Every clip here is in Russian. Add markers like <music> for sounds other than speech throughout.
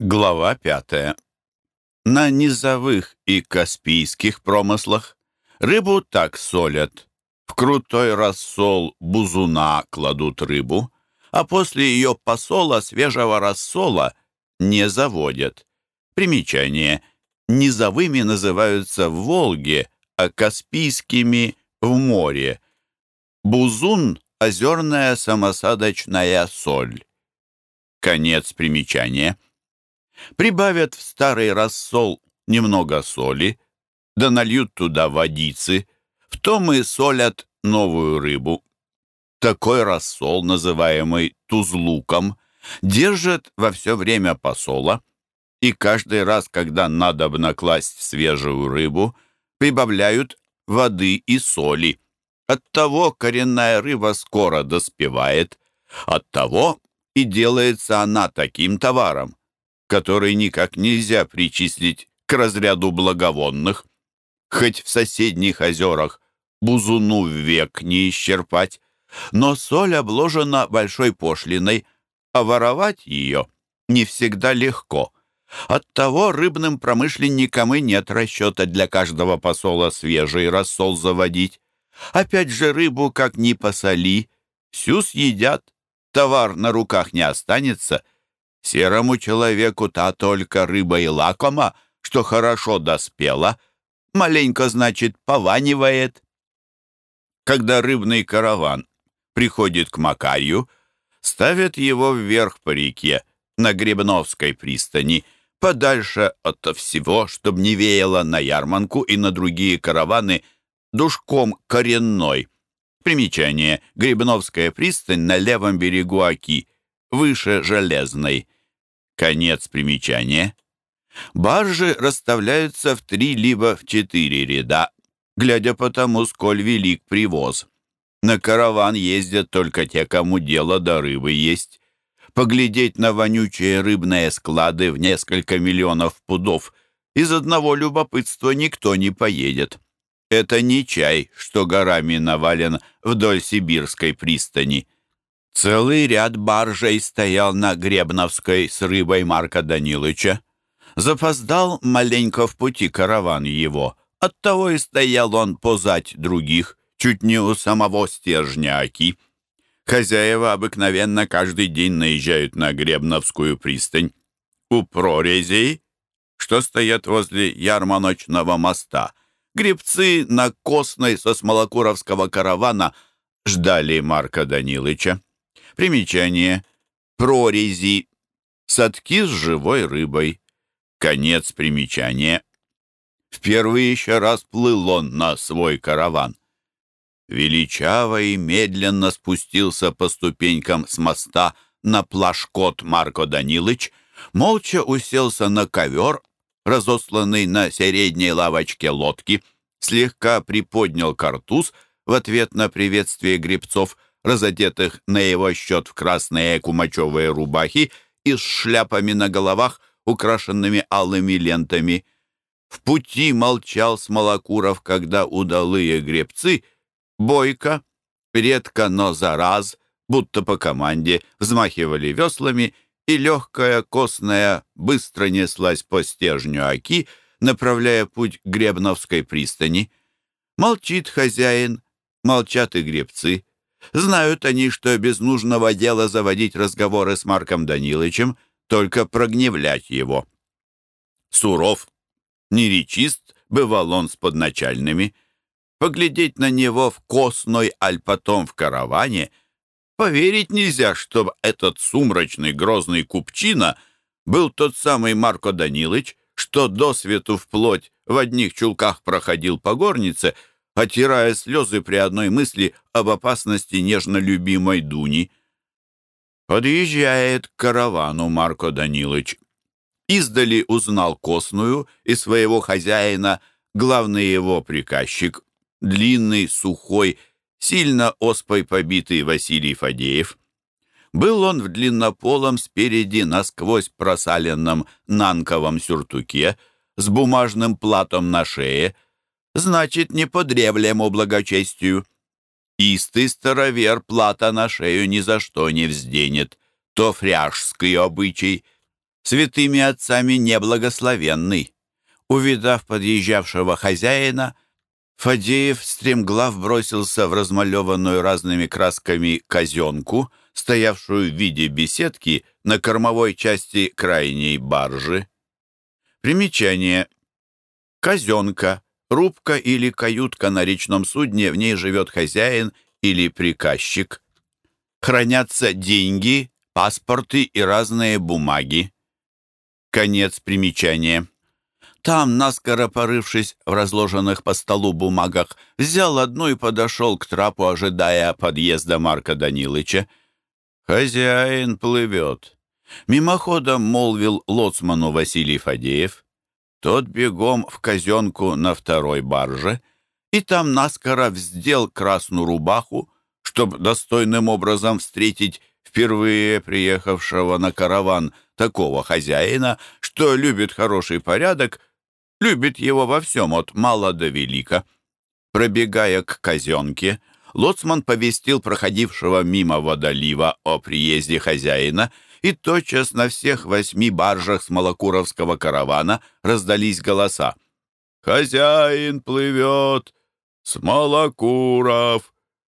Глава пятая. На низовых и каспийских промыслах рыбу так солят. В крутой рассол бузуна кладут рыбу, а после ее посола свежего рассола не заводят. Примечание. Низовыми называются в Волге, а каспийскими — в море. Бузун — озерная самосадочная соль. Конец примечания. Прибавят в старый рассол немного соли, да нальют туда водицы, в том и солят новую рыбу. Такой рассол, называемый тузлуком, держат во все время посола, и каждый раз, когда надо бы накласть свежую рыбу, прибавляют воды и соли. Оттого коренная рыба скоро доспевает, оттого и делается она таким товаром, который никак нельзя причислить к разряду благовонных. Хоть в соседних озерах бузуну век не исчерпать, но соль обложена большой пошлиной, а воровать ее не всегда легко. Оттого рыбным промышленникам и нет расчета для каждого посола свежий рассол заводить. Опять же рыбу, как ни посоли, всю съедят, товар на руках не останется — Серому человеку та только рыба и лакома, что хорошо доспела, маленько, значит, пованивает. Когда рыбный караван приходит к Макарью, ставят его вверх по реке на Гребновской пристани, подальше от всего, чтобы не веяло на ярманку и на другие караваны душком коренной. Примечание. Гребновская пристань на левом берегу Оки – выше железной. Конец примечания. Баржи расставляются в три либо в четыре ряда, глядя по тому, сколь велик привоз. На караван ездят только те, кому дело до рыбы есть. Поглядеть на вонючие рыбные склады в несколько миллионов пудов из одного любопытства никто не поедет. Это не чай, что горами навален вдоль сибирской пристани. Целый ряд баржей стоял на Гребновской с рыбой Марка Данилыча. Запоздал маленько в пути караван его. Оттого и стоял он позать других, чуть не у самого стержня Оки. Хозяева обыкновенно каждый день наезжают на Гребновскую пристань. У прорезей, что стоят возле Ярманочного моста, гребцы на Костной со Смолокуровского каравана ждали Марка Данилыча. Примечание. Прорези. Садки с живой рыбой. Конец примечания. Впервые еще раз плыл он на свой караван. Величаво и медленно спустился по ступенькам с моста на плашкот Марко Данилыч, молча уселся на ковер, разосланный на средней лавочке лодки, слегка приподнял картуз в ответ на приветствие гребцов — разодетых на его счет в красные кумачевые рубахи и с шляпами на головах, украшенными алыми лентами. В пути молчал Смолокуров, когда удалые гребцы, бойко, редко, но за раз, будто по команде, взмахивали веслами, и легкая костная быстро неслась по стержню Оки, направляя путь к Гребновской пристани. Молчит хозяин, молчат и гребцы. Знают они, что без нужного дела заводить разговоры с Марком Данилычем, только прогневлять его. Суров, неречист, бывал он с подначальными. Поглядеть на него в костной, аль потом в караване, поверить нельзя, что этот сумрачный грозный купчина был тот самый Марко Данилыч, что до свету вплоть в одних чулках проходил по горнице, отирая слезы при одной мысли об опасности нежно любимой Дуни. Подъезжает к каравану Марко Данилович. Издали узнал костную и своего хозяина, главный его приказчик, длинный, сухой, сильно оспой побитый Василий Фадеев. Был он в длиннополом спереди насквозь просаленном нанковом сюртуке с бумажным платом на шее — значит, не по древлему благочестию. Истый старовер плата на шею ни за что не взденет, то фряжский обычай. святыми отцами неблагословенный. Увидав подъезжавшего хозяина, Фадеев стремглав бросился в размалеванную разными красками казенку, стоявшую в виде беседки на кормовой части крайней баржи. Примечание. Казенка, рубка или каютка на речном судне, в ней живет хозяин или приказчик. Хранятся деньги, паспорты и разные бумаги. Конец примечания. Там, наскоро порывшись в разложенных по столу бумагах, взял одну и подошел к трапу, ожидая подъезда Марка Данилыча. «Хозяин плывет», — мимоходом молвил лоцману Василий Фадеев. Тот бегом в казенку на второй барже, и там наскоро вздел красную рубаху, чтобы достойным образом встретить впервые приехавшего на караван такого хозяина, что любит хороший порядок любит его во всем, от мала до велика. Пробегая к казенке, лоцман повестил проходившего мимо водолива о приезде хозяина, и тотчас на всех восьми баржах с Малокуровского каравана раздались голоса. «Хозяин плывет! С Малокуров!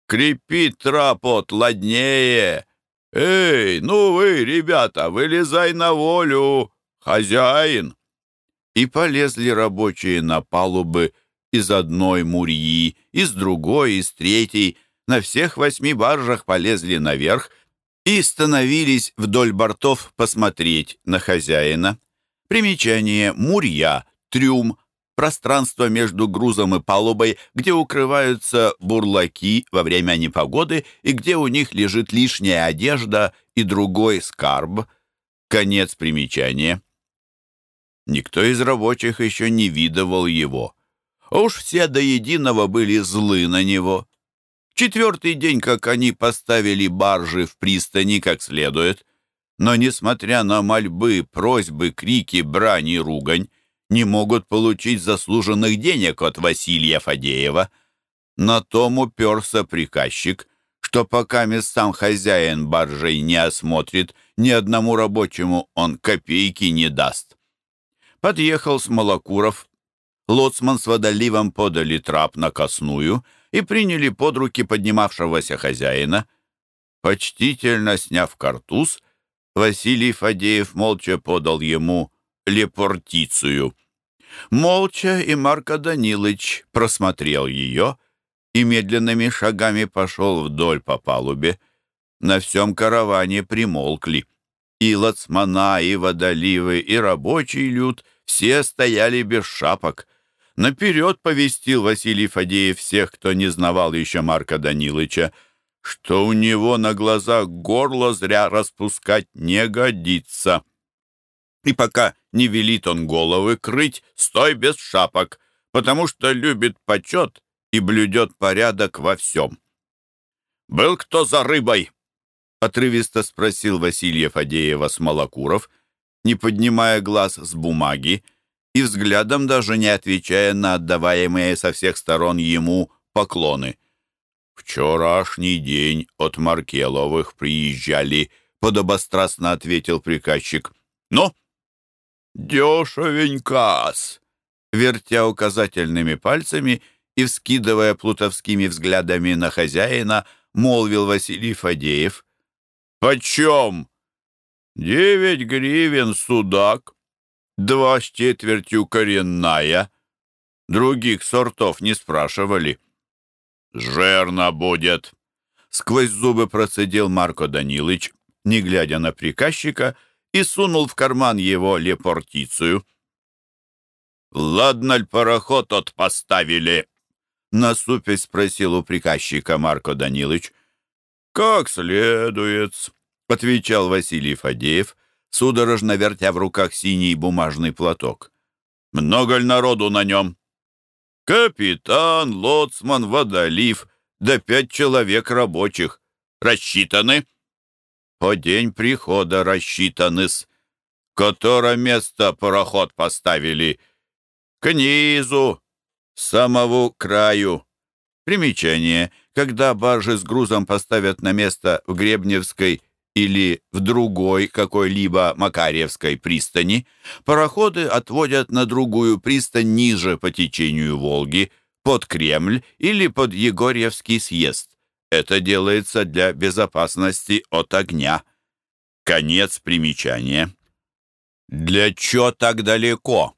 Крепи трапот ладнее! Эй, ну вы, ребята, вылезай на волю! Хозяин!» и полезли рабочие на палубы из одной мурьи, из другой, из третьей, на всех восьми баржах полезли наверх и становились вдоль бортов посмотреть на хозяина. Примечание «Мурья», «Трюм», пространство между грузом и палубой, где укрываются бурлаки во время непогоды и где у них лежит лишняя одежда и другой скарб. Конец примечания. Никто из рабочих еще не видывал его. А уж все до единого были злы на него. Четвертый день, как они поставили баржи в пристани как следует. Но, несмотря на мольбы, просьбы, крики, брань и ругань, не могут получить заслуженных денег от Василия Фадеева. На том уперся приказчик, что пока сам хозяин баржей не осмотрит, ни одному рабочему он копейки не даст. Подъехал с Малокуров. Лоцман с водоливом подали трап на косную и приняли под руки поднимавшегося хозяина. Почтительно сняв картуз, Василий Фадеев молча подал ему лепортицию. Молча и Марко Данилыч просмотрел ее и медленными шагами пошел вдоль по палубе. На всем караване примолкли. И лацмана, и водоливы, и рабочий люд все стояли без шапок. Наперед повестил Василий Фадеев всех, кто не знавал еще Марка Данилыча, что у него на глазах горло зря распускать не годится. И пока не велит он головы крыть, стой без шапок, потому что любит почет и блюдет порядок во всем. «Был кто за рыбой?» — отрывисто спросил Василия Фадеева Смолокуров, не поднимая глаз с бумаги и взглядом даже не отвечая на отдаваемые со всех сторон ему поклоны. «Вчерашний день от Маркеловых приезжали», — подобострастно ответил приказчик. «Ну, дешевенько-с!» Вертя указательными пальцами и вскидывая плутовскими взглядами на хозяина, молвил Василий Фадеев — «Почем?» «Девять гривен судак, два с четвертью коренная. Других сортов не спрашивали». «Жирно будет!» Сквозь зубы процедил Марко Данилыч, не глядя на приказчика, и сунул в карман его лепортицию. «Ладно ль пароход от поставили?» Насупясь спросил у приказчика Марко Данилыч. «Как следует», — отвечал Василий Фадеев, судорожно вертя в руках синий бумажный платок. «Много ли народу на нем?» «Капитан, лоцман, водолив, да пять человек рабочих. Рассчитаны?» «По день прихода рассчитаны-с. Которое место пароход поставили?» «К низу, самому краю». Примечание. Когда баржи с грузом поставят на место в Гребневской или в другой какой-либо Макарьевской пристани, пароходы отводят на другую пристань ниже по течению Волги, под Кремль или под Егорьевский съезд. Это делается для безопасности от огня. Конец примечания. Для чё так далеко?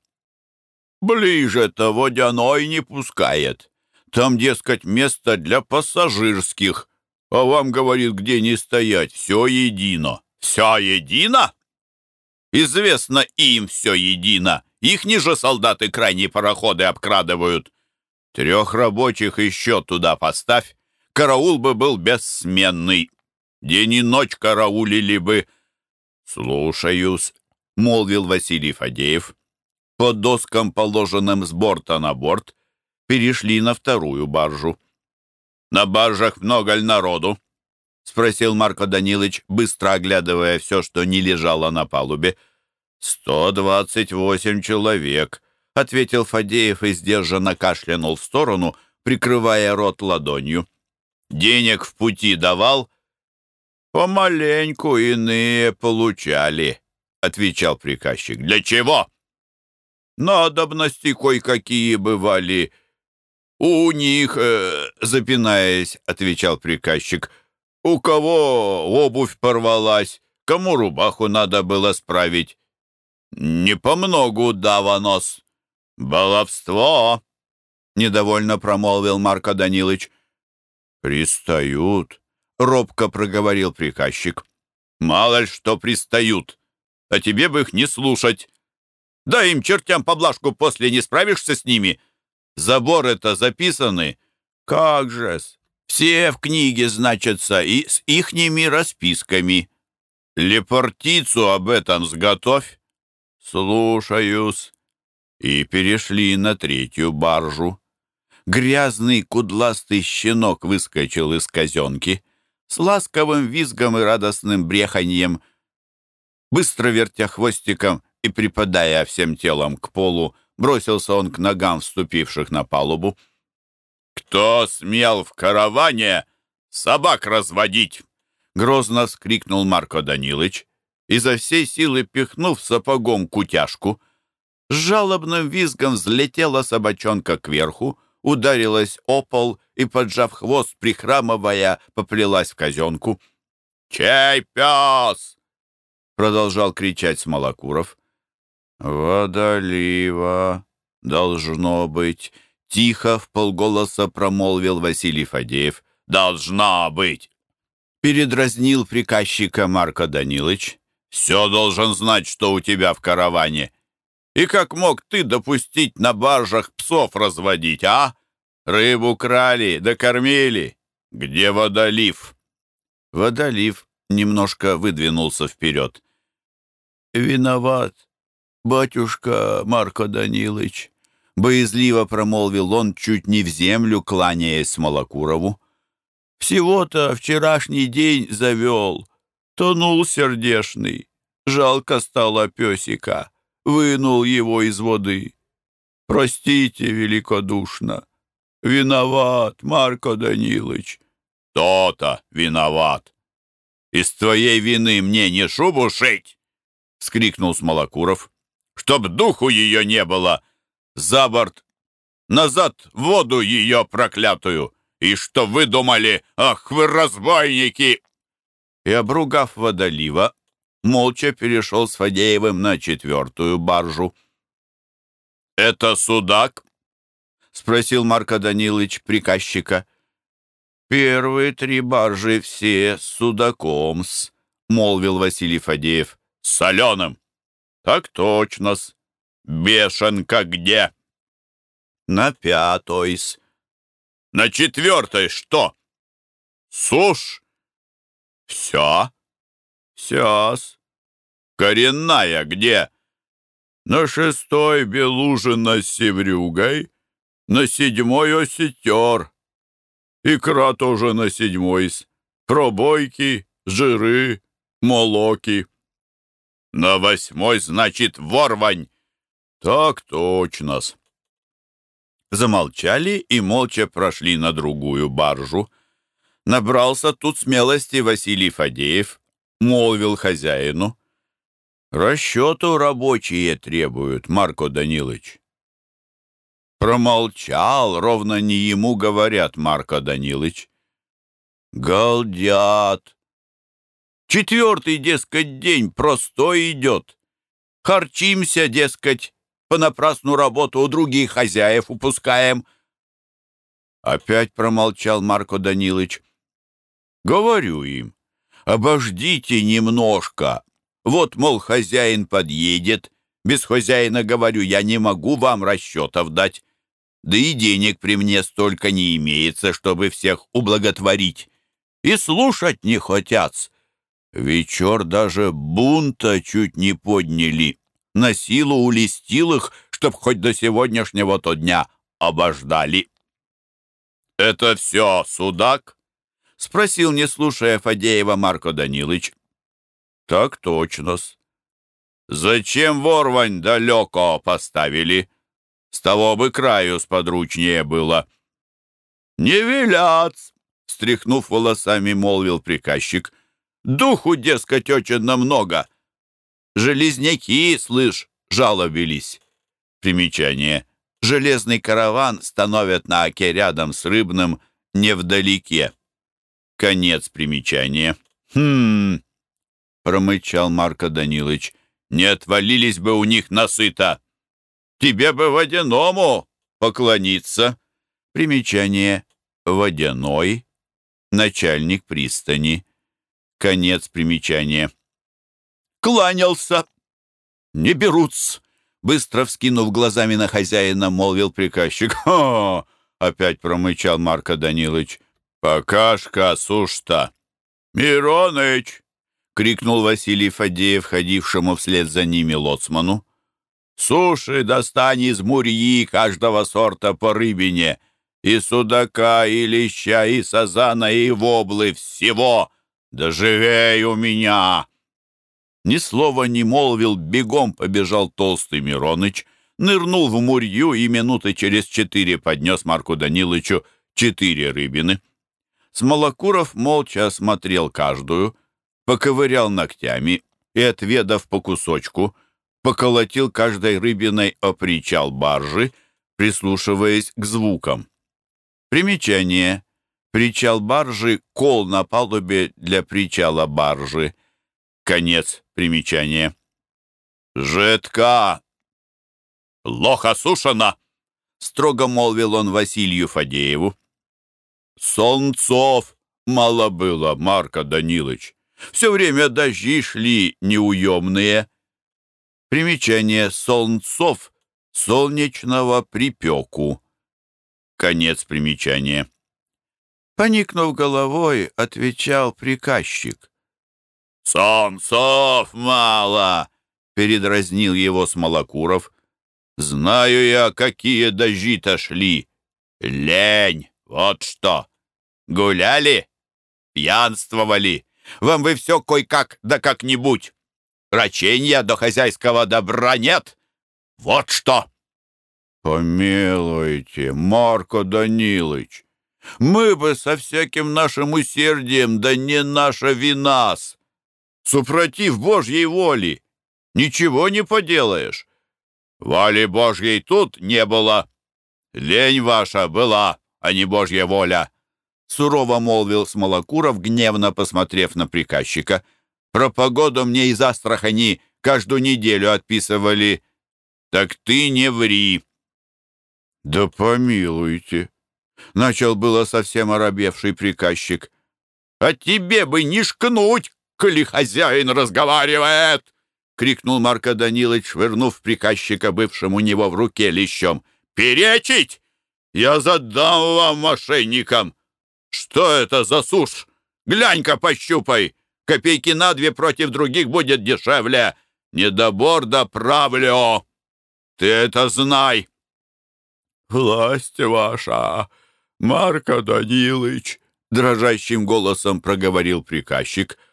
Ближе-то водяной не пускает. Там, дескать, место для пассажирских. А вам, говорит, где не стоять, все едино. Все едино? Известно им все едино. Их ниже солдаты крайние пароходы обкрадывают. Трех рабочих еще туда поставь. Караул бы был бессменный. День и ночь караулили бы. Слушаюсь, — молвил Василий Фадеев. По доскам, положенным с борта на борт, перешли на вторую баржу. «На баржах много ли народу?» — спросил Марко Данилович, быстро оглядывая все, что не лежало на палубе. «Сто двадцать восемь человек», — ответил Фадеев и сдержанно кашлянул в сторону, прикрывая рот ладонью. «Денег в пути давал?» «Помаленьку иные получали», — отвечал приказчик. «Для чего?» «Надобности кое-какие бывали». «У них, э, запинаясь, — отвечал приказчик, — у кого обувь порвалась, кому рубаху надо было справить. Не помногу даванос. Баловство!» — недовольно промолвил Марко Данилович. «Пристают», — робко проговорил приказчик. «Мало ли что пристают, а тебе бы их не слушать. Дай им чертям поблажку, после не справишься с ними. Заборы-то записаны. Как же-с, все в книге значатся и с ихними расписками. Лепортицу об этом сготовь. Слушаюсь. И перешли на третью баржу. Грязный кудластый щенок выскочил из казенки с ласковым визгом и радостным бреханьем. Быстро вертя хвостиком и припадая всем телом к полу, бросился он к ногам вступивших на палубу. «Кто смел в караване собак разводить?» Грозно вскрикнул Марко Данилыч, изо всей силы пихнув сапогом кутяшку. С жалобным визгом взлетела собачонка кверху, ударилась о пол и, поджав хвост, прихрамывая, поплелась в казенку. «Чей пес?» — продолжал кричать Смолокуров. «Водолива, должно быть», — тихо в полголоса промолвил Василий Фадеев. «Должна быть!» Передразнил приказчика Марко Данилович. «Все должен знать, что у тебя в караване. И как мог ты допустить на баржах псов разводить, а? Рыбу крали, докормили. Где водолив?» Водолив немножко выдвинулся вперед. «Виноват, «Батюшка Марко Данилович», — боязливо промолвил он, чуть не в землю, кланяясь Смолокурову. «Всего-то вчерашний день завел, тонул сердешный, жалко стало песика, вынул его из воды. Простите великодушно, виноват, Марко Данилович». «То-то виноват. Из твоей вины мне не шубу шить!» — скрикнул Смолокуров чтоб духу ее не было. За борт! Назад в воду ее проклятую! И что вы думали? Ах, вы разбойники!» И, обругав водолива, молча перешел с Фадеевым на четвертую баржу. «Это судак?» — спросил Марко Данилович приказчика. «Первые три баржи все с судаком-с», — молвил Василий Фадеев. «Соленым!» «Так точно-с. Бешенка где?» «На пятой-с». «На четвертой что?» «Суш?» «Все?» «Все-с». «Коренная где?» «На шестой Белужина с Севрюгой, на седьмой осетер. Икра тоже на седьмой-с. Пробойки, жиры, молоки». На восьмой, значит, ворвань. Так точно-с. Замолчали и молча прошли на другую баржу. Набрался тут смелости Василий Фадеев, молвил хозяину. Расчету рабочие требуют, Марко Данилович. Промолчал, ровно не ему говорят, Марко Данилович. Галдят. Четвертый, дескать, день простой идет. Харчимся, дескать, понапрасну работу у других хозяев упускаем. Опять промолчал Марко Данилович. Говорю им, обождите немножко. Вот, мол, хозяин подъедет. Без хозяина, говорю, я не могу вам расчетов дать. Да и денег при мне столько не имеется, чтобы всех ублаготворить. И слушать не хотят. Вечер даже бунта чуть не подняли. На силу улестил их, чтоб хоть до сегодняшнего-то дня обождали. «Это все, судак?» — спросил, не слушая Фадеева Марко Данилович. «Так точно-с. Зачем ворвань далеко поставили? С того бы краю сподручнее было». «Не велят!» — стряхнув волосами, молвил приказчик. «Духу, дескать, очень много. Железняки, слышь, жалобились». Примечание. Железный караван становят на оке рядом с рыбным, невдалеке. Конец примечания. «Хм...» — промычал Марко Данилович. «Не отвалились бы у них насыто! Тебе бы водяному поклониться!» Примечание. Водяной. Начальник пристани. Конец примечания. «Кланялся!» «Не берутся!» Быстро вскинув глазами на хозяина, молвил приказчик. «О!» — опять промычал Марко Данилович. «Покашка, сушта!» «Мироныч!» — крикнул Василий Фадеев, ходившему вслед за ними лоцману. «Суши достань из мурьи каждого сорта по рыбине, и судака, и леща, и сазана, и воблы, всего! Да живей у меня!» Ни слова не молвил, бегом побежал толстый Мироныч, нырнул в мурью и минуты через четыре поднес Марку Данилычу четыре рыбины. Смолокуров молча осмотрел каждую, поковырял ногтями и, отведав по кусочку, поколотил каждой рыбиной о причал баржи, прислушиваясь к звукам. Примечание. Причал баржи — кол на палубе для причала баржи. Конец примечания. «Жидка! Лоха сушена!» — строго молвил он Василию Фадееву. «Солнцов мало было, Марко Данилович. Все время дожди шли неуемные». Примечание «Солнцов» — солнечного припеку. Конец примечания. Поникнув головой, отвечал приказчик. «Солнцов мало!» — передразнил его Смолокуров. «Знаю я, какие дожди-то шли. Лень, вот что! Гуляли? Пьянствовали? Вам вы все кой-как да как-нибудь. Раченья до хозяйского добра нет? Вот что!» «Помилуйте, Марко Данилович, мы бы со всяким нашим усердием, да не наша винас, супротив Божьей воли. Ничего не поделаешь. Воли Божьей тут не было. Лень ваша была, а не Божья воля. Сурово молвил Смолокуров, гневно посмотрев на приказчика. Про погоду мне из Астрахани каждую неделю отписывали. Так ты не ври. Да помилуйте. Начал было совсем оробевший приказчик. А тебе бы не шкнуть, коли хозяин разговаривает!» — крикнул Марко Данилович, швырнув приказчика, бывшему у него в руке лещом. «Перечить! Я задам вам, мошенникам! Что это за сушь? Глянь-ка, пощупай! Копейки на две против других будет дешевле! Недобор да правлю! Ты это знай!» «Власть ваша, Марко Данилович!» — дрожащим голосом проговорил приказчик —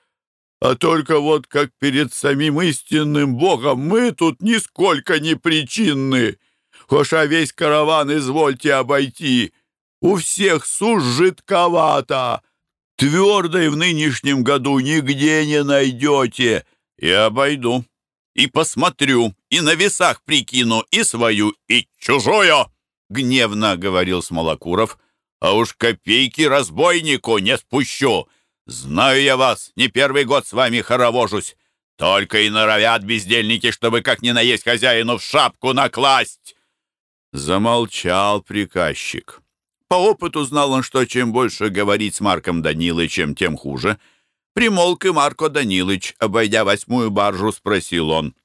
а только вот как перед самим истинным Богом мы тут нисколько не причинны. Хоша весь караван извольте обойти. У всех суш жидковато. Твердой в нынешнем году нигде не найдете. И обойду, и посмотрю, и на весах прикину, и свою, и чужую, — гневно говорил Смолокуров. А уж копейки разбойнику не спущу. Знаю я вас, не первый год с вами хоровожусь. Только и норовят бездельники, чтобы как ни наесть хозяину в шапку накласть. Замолчал приказчик. По опыту знал он, что чем больше говорить с Марком Данилычем, тем хуже. Примолк и Марко Данилыч, обойдя восьмую баржу, спросил он.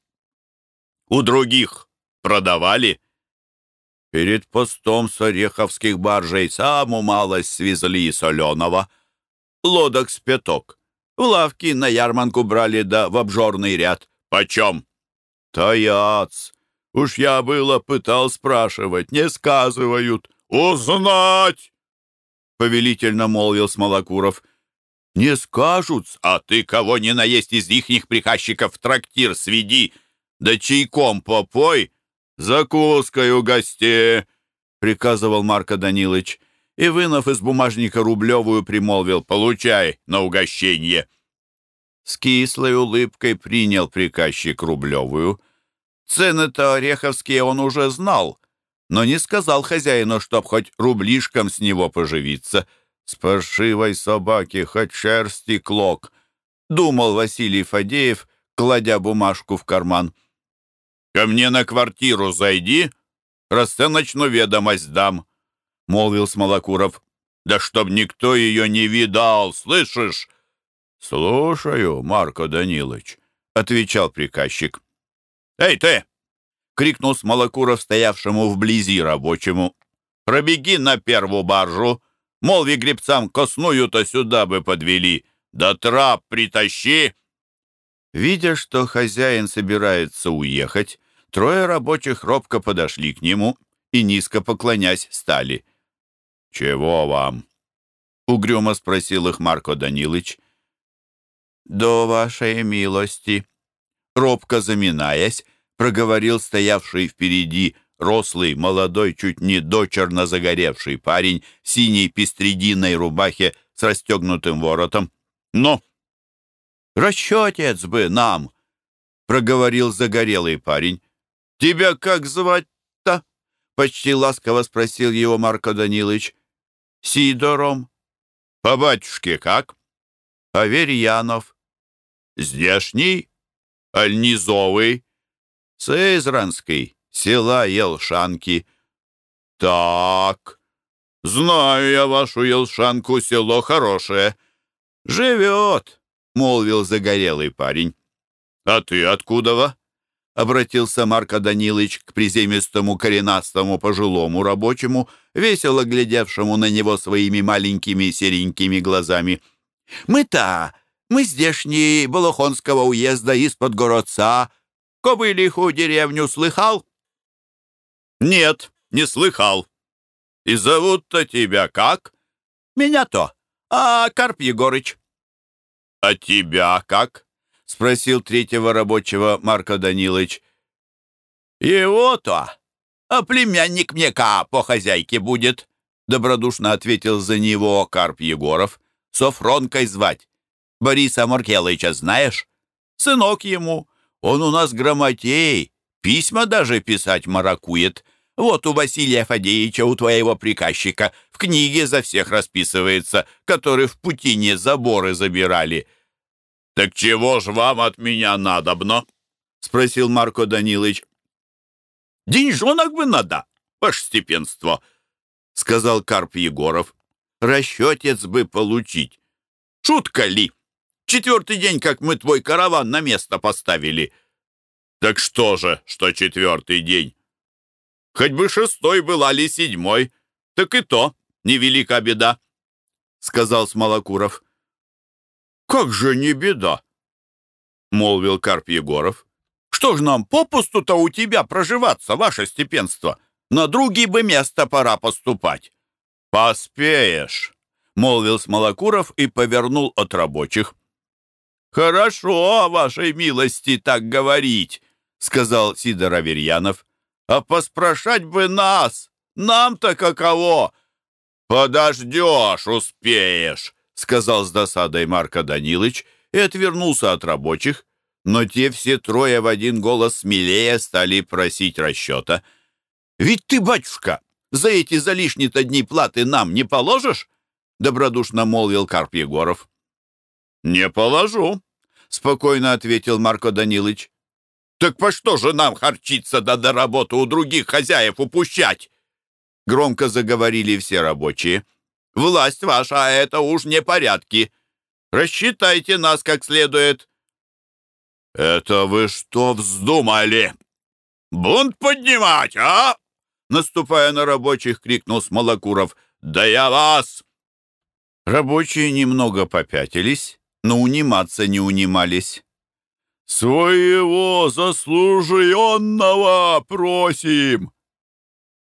«У других продавали?» Перед постом с Ореховских баржей саму малость свезли соленого. Лодок с пяток. В лавки на ярманку брали, да в обжорный ряд. Почем? Таяц. Уж я было пытал спрашивать, не сказывают. «Узнать!» — повелительно молвил Смолокуров. «Не скажут, а ты кого не наесть из ихних приказчиков в трактир сведи, да чайком попой, закуской угости!» — приказывал Марко Данилович и, вынув из бумажника рублевую, примолвил «Получай на угощение». С кислой улыбкой принял приказчик рублевую. Цены-то ореховские он уже знал, но не сказал хозяину, чтоб хоть рублишком с него поживиться. С паршивой собаки хоть шерсти клок, думал Василий Фадеев, кладя бумажку в карман. «Ко мне на квартиру зайди, расценочную ведомость дам», — молвил Смолокуров. «Да чтоб никто ее не видал, слышишь?» «Слушаю, Марко Данилович», — отвечал приказчик. «Эй, ты!» — крикнул Смолокуров, стоявшему вблизи рабочему. «Пробеги на первую баржу, молви гребцам, косную-то сюда бы подвели, да трап притащи!» Видя, что хозяин собирается уехать, трое рабочих робко подошли к нему и, низко поклонясь, стали. «Чего вам?» — угрюмо спросил их Марко Данилыч. «До вашей милости», робко заминаясь, проговорил стоявший впереди рослый, молодой, чуть не дочерно загоревший парень в синей пестрединой рубахе с расстегнутым воротом. «Но расчетец бы нам!» — проговорил загорелый парень. «Тебя как звать-то?» — почти ласково спросил его Марко Данилович. «Сидором». «По батюшке как?» «Аверьянов». «Здешний?» «Аль низовый?» Сызранский, села Елшанки. Так, знаю я вашу Елшанку, село хорошее. Живет, молвил загорелый парень. А ты откуда-во? Обратился Марко Данилович к приземистому коренастому пожилому рабочему, весело глядевшему на него своими маленькими серенькими глазами. «Мы-то, мы здешние, Болохонского уезда, из-под городца, Кобылиху деревню слыхал?» «Нет, не слыхал. И зовут-то тебя как?» «Меня-то, а Карп Егорыч». «А тебя как?» — спросил третьего рабочего Марко Данилович. «Его-то, а племянник мне ка по хозяйке будет», — добродушно ответил за него Карп Егоров. «Софронкой звать. Бориса Маркелыча знаешь? Сынок ему, он у нас грамотей, письма даже писать маракует. Вот у Василия Фадеевича, у твоего приказчика, в книге за всех расписывается, которые в путине заборы забирали». «Так чего ж вам от меня надобно?» — спросил Марко Данилович. «Деньжонок бы надо, ваше степенство», — сказал Карп Егоров. «Расчетец бы получить. Шутка ли?» Четвертый день, как мы твой караван на место поставили. Так что же, что четвертый день? Хоть бы шестой была ли седьмой, так и то невелика беда, — сказал Смолокуров. Как же не беда, — молвил Карп Егоров. Что ж нам попусту-то у тебя проживаться, ваше степенство? На другие бы место пора поступать. Поспеешь, — молвил Смолокуров и повернул от рабочих. «Хорошо, вашей милости, так говорить», — сказал Сидор Аверьянов. «А поспрашать бы нас! Нам-то каково!» «Подождешь, успеешь», сказал с досадой Марко Данилыч и отвернулся от рабочих, но те все трое в один голос смелее стали просить расчета. «Ведь ты, батюшка, за эти залишние-то дни платы нам не положишь?» — добродушно молвил Карп Егоров. «Не положу», — спокойно ответил Марко Данилович. «Так по что же нам харчиться да до работы у других хозяев упущать?» Громко заговорили все рабочие. «Власть ваша, а это уж не порядки. Рассчитайте нас как следует». «Это вы что вздумали? Бунт поднимать, а?» Наступая на рабочих, крикнул Смолокуров. «Да я вас!» Рабочие немного попятились, но униматься не унимались. «Своего заслуженного просим!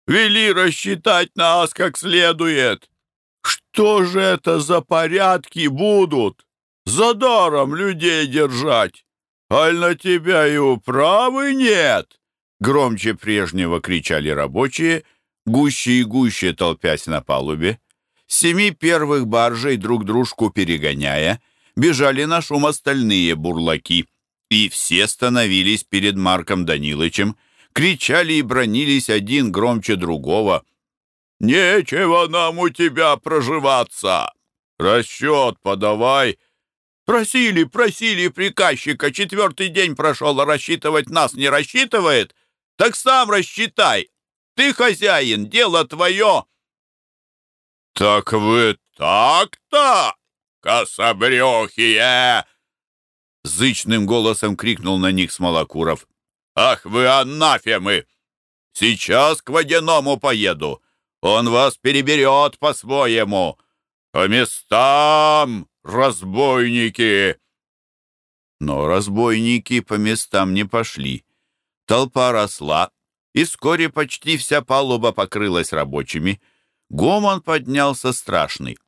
Вели рассчитать нас как следует! Что же это за порядки будут? За даром людей держать! Аль на тебя и управы нет!» Громче прежнего кричали рабочие, гуще и гуще толпясь на палубе. Семи первых баржей, друг дружку перегоняя, бежали на шум остальные бурлаки, и все становились перед Марком Данилычем, кричали и бронились один громче другого. «Нечего нам у тебя проживаться! Расчет подавай!» «Просили, просили приказчика, четвертый день прошел, а рассчитывать нас не рассчитывает? Так сам рассчитай! Ты хозяин, дело твое!» «Так вы так-то, кособрехие!» Зычным голосом крикнул на них Смолокуров. «Ах вы анафемы! Сейчас к водяному поеду. Он вас переберет по-своему. По местам, разбойники!» Но разбойники по местам не пошли. Толпа росла, и вскоре почти вся палуба покрылась рабочими. Гомон поднялся страшный.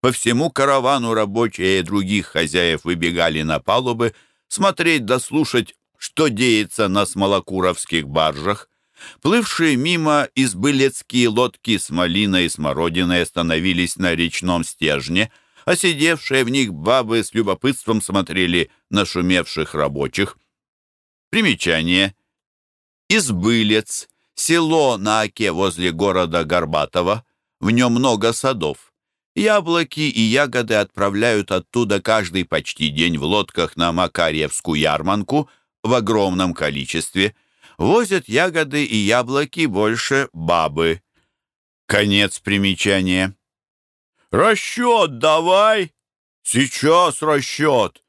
По всему каравану рабочие и других хозяев выбегали на палубы смотреть да слушать, что деется на смолокуровских баржах. Плывшие мимо избылецкие лодки с малиной и смородиной остановились на речном стержне, а сидевшие в них бабы с любопытством смотрели на шумевших рабочих. Примечание. Избылец. Село на Оке возле города Горбатова. В нем много садов. Яблоки и ягоды отправляют оттуда каждый почти день в лодках на Макарьевскую ярманку в огромном количестве. Возят ягоды и яблоки больше бабы. Конец примечания. «Расчет давай!» «Сейчас расчет!»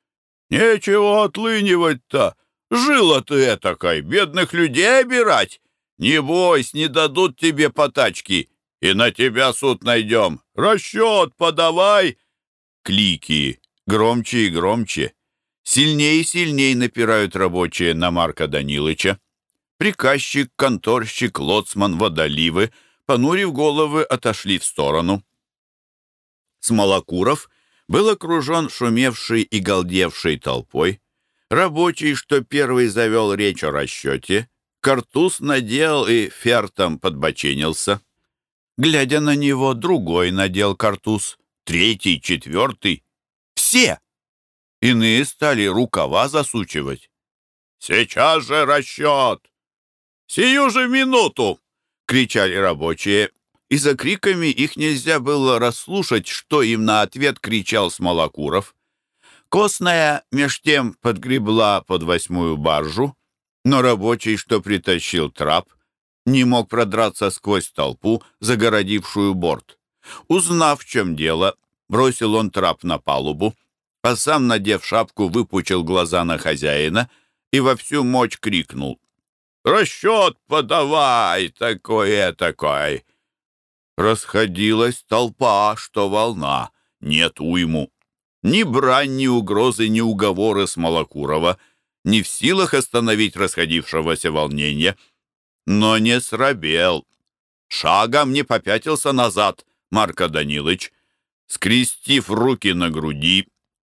«Нечего отлынивать-то! Жила ты этакой, бедных людей обирать! Не бойся, не дадут тебе по тачке!» и на тебя суд найдем. Расчет подавай!» Клики громче и громче. Сильнее и сильнее напирают рабочие на Марка Данилыча. Приказчик, конторщик, лоцман, водоливы, понурив головы, отошли в сторону. Смолокуров был окружен шумевшей и галдевшей толпой. Рабочий, что первый завел речь о расчете, картуз надел и фертом подбоченился. Глядя на него, другой надел картуз, третий, четвертый. Все! Иные стали рукава засучивать. «Сейчас же расчет! Сию же минуту!» — кричали рабочие, и за криками их нельзя было расслушать, что им на ответ кричал Смолокуров. Костная меж тем подгребла под восьмую баржу, но рабочий, что притащил трап, не мог продраться сквозь толпу, загородившую борт. Узнав, в чем дело, бросил он трап на палубу, а сам, надев шапку, выпучил глаза на хозяина и во всю мощь крикнул. «Расчет подавай, такое-такой!» Расходилась толпа, что волна, нет уйму. Ни брань, ни угрозы, ни уговоры с Малокурова не в силах остановить расходившегося волнения — но не срабел. Шагом не попятился назад Марко Данилыч. Скрестив руки на груди,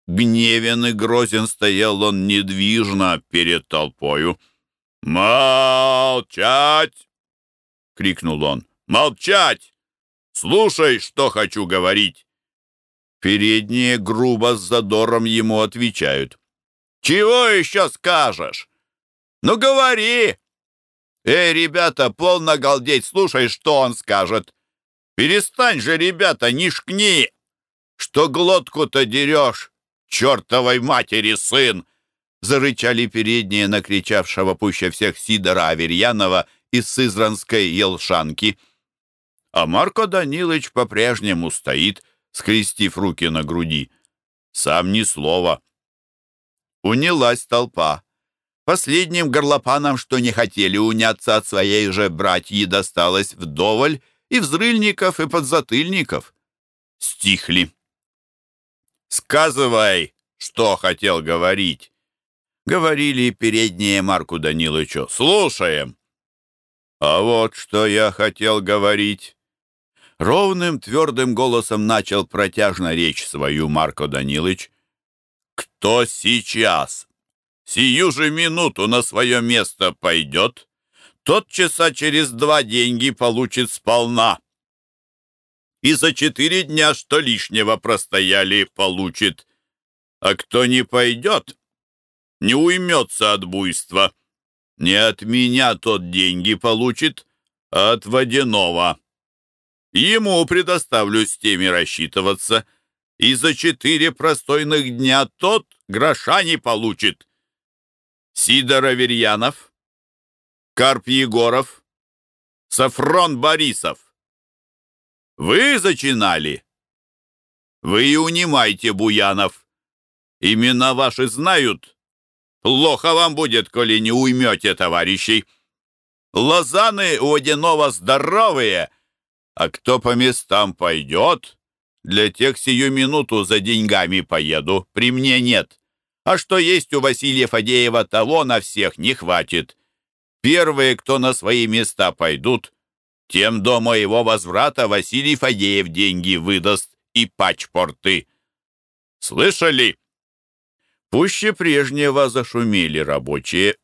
гневен и грозен стоял он недвижно перед толпою. «Молчать!» — крикнул он. «Молчать! Слушай, что хочу говорить!» Передние грубо с задором ему отвечают. «Чего еще скажешь? Ну, говори!» «Эй, ребята, полно галдеть, слушай, что он скажет!» «Перестань же, ребята, не шкни! Что глотку-то дерешь, чертовой матери сын!» Зарычали передние накричавшего пуще всех Сидора Аверьянова из Сызранской елшанки. А Марко Данилович по-прежнему стоит, скрестив руки на груди. Сам ни слова. Унялась толпа. Последним горлопанам, что не хотели уняться от своей же братьи, досталось вдоволь и взрыльников, и подзатыльников. Стихли. «Сказывай, что хотел говорить!» Говорили передние Марку Данилычу. «Слушаем!» «А вот что я хотел говорить!» Ровным, твердым голосом начал протяжно речь свою Марко Данилыч. «Кто сейчас, сию же минуту на свое место пойдет, тот часа через два деньги получит сполна. И за четыре дня, что лишнего простояли, получит. А кто не пойдет, не уймется от буйства. Не от меня тот деньги получит, а от водяного». Ему предоставлю с теми рассчитываться, и за четыре простойных дня тот гроша не получит. Сидор Аверьянов, Карп Егоров, Сафрон Борисов. Вы зачинали? Вы и унимайте, Буянов. Имена ваши знают. Плохо вам будет, коли не уймете товарищей. Лозаны у Одинова здоровые — а кто по местам пойдет, для тех сию минуту за деньгами поеду, при мне нет. А что есть у Василия Фадеева, того на всех не хватит. Первые, кто на свои места пойдут, тем до моего возврата Василий Фадеев деньги выдаст и пачпорты. Слышали? Пуще прежнего зашумели рабочие,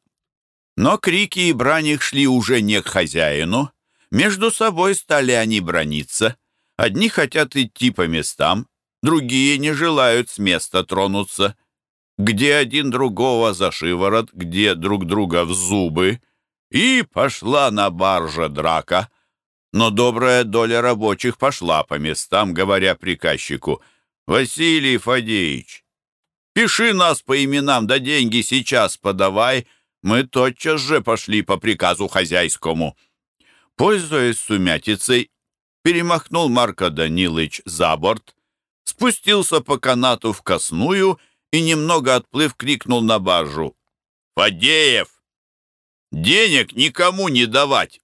но крики и брань их шли уже не к хозяину, между собой стали они брониться. Одни хотят идти по местам, другие не желают с места тронуться. Где один другого за шиворот, где друг друга в зубы. И пошла на барже драка. Но добрая доля рабочих пошла по местам, говоря приказчику, «Василий Фадеевич, пиши нас по именам, да деньги сейчас подавай». Мы тотчас же пошли по приказу хозяйскому. Пользуясь сумятицей, перемахнул Марко Данилыч за борт, спустился по канату в косную и, немного отплыв, крикнул на баржу. «Фадеев! Денег никому не давать!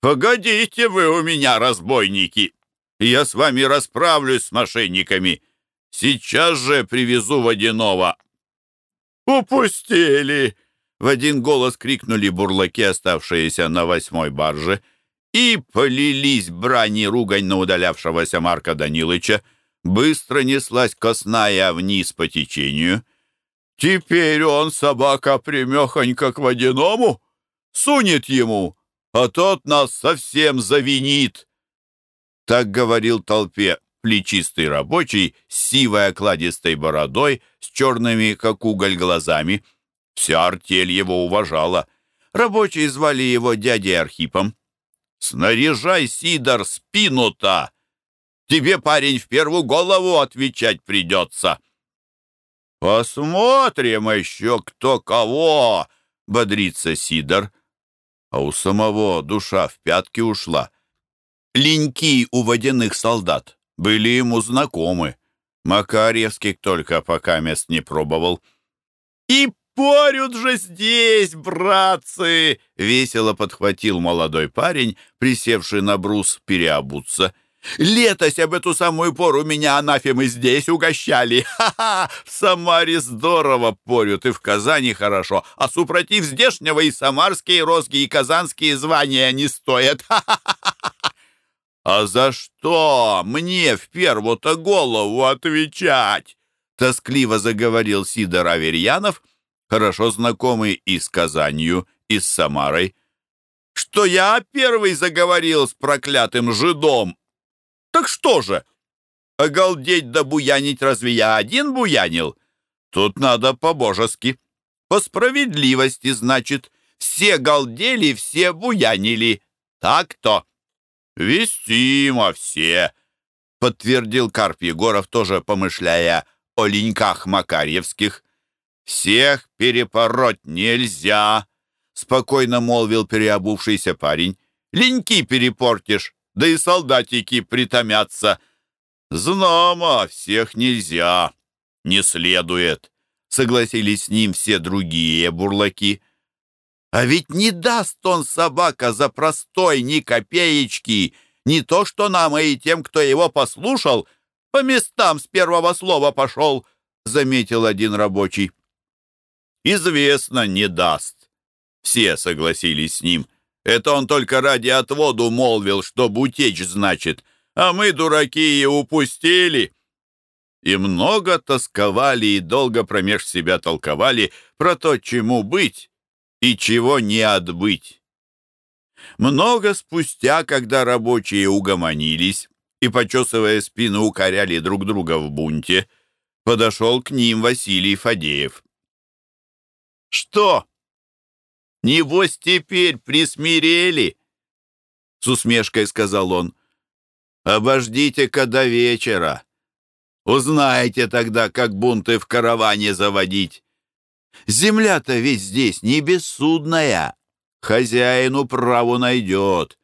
Погодите вы у меня, разбойники! Я с вами расправлюсь с мошенниками! Сейчас же привезу водяного!» «Упустили!» — в один голос крикнули бурлаки, оставшиеся на восьмой барже — и полились брани ругань на удалявшегося Марка Данилыча. Быстро неслась косная вниз по течению. «Теперь он, собака, примехонько к водяному, сунет ему, а тот нас совсем завинит!» Так говорил толпе плечистый рабочий с сивой окладистой бородой, с черными, как уголь, глазами. Вся артель его уважала. Рабочие звали его дядей Архипом. Снаряжай, Сидор, спину-то! Тебе, парень, в первую голову отвечать придется. Посмотрим еще кто кого, бодрится Сидор. А у самого душа в пятки ушла. Леньки у водяных солдат были ему знакомы. Макарьевский только пока мест не пробовал. И «Порют же здесь, братцы!» — весело подхватил молодой парень, присевший на брус переобуться. «Летось об эту самую пору меня анафемы здесь угощали! Ха-ха! В Самаре здорово порют и в Казани хорошо, а супротив здешнего и самарские розги, и казанские звания не стоят! Ха-ха-ха! А за что мне в первую-то голову отвечать?» Тоскливо заговорил Сидор Аверьянов — хорошо знакомый и с Казанью, и с Самарой, что я первый заговорил с проклятым жидом. Так что же? Оголдеть да буянить разве я один буянил? Тут надо по-божески. По справедливости, значит. Все галдели, все буянили. Так-то. Вестимо все, подтвердил Карп Егоров, тоже помышляя о леньках Макарьевских. «Всех перепороть нельзя!» — спокойно молвил переобувшийся парень. «Леньки перепортишь, да и солдатики притомятся!» «Знамо, всех нельзя, не следует», — согласились с ним все другие бурлаки. «А ведь не даст он, собака, за простой ни копеечки, не то что нам, а и тем, кто его послушал, по местам с первого слова пошел», — заметил один рабочий. «Известно, не даст». Все согласились с ним. Это он только ради отводу молвил, что бутечь значит, а мы, дураки, и упустили. И много тосковали и долго промеж себя толковали про то, чему быть и чего не отбыть. Много спустя, когда рабочие угомонились и, почесывая спину, укоряли друг друга в бунте, подошел к ним Василий Фадеев. «Что? Небось теперь присмирели?» С усмешкой сказал он. «Обождите-ка до вечера. Узнаете тогда, как бунты в караване заводить. Земля-то ведь здесь не бессудная. Хозяину праву найдет.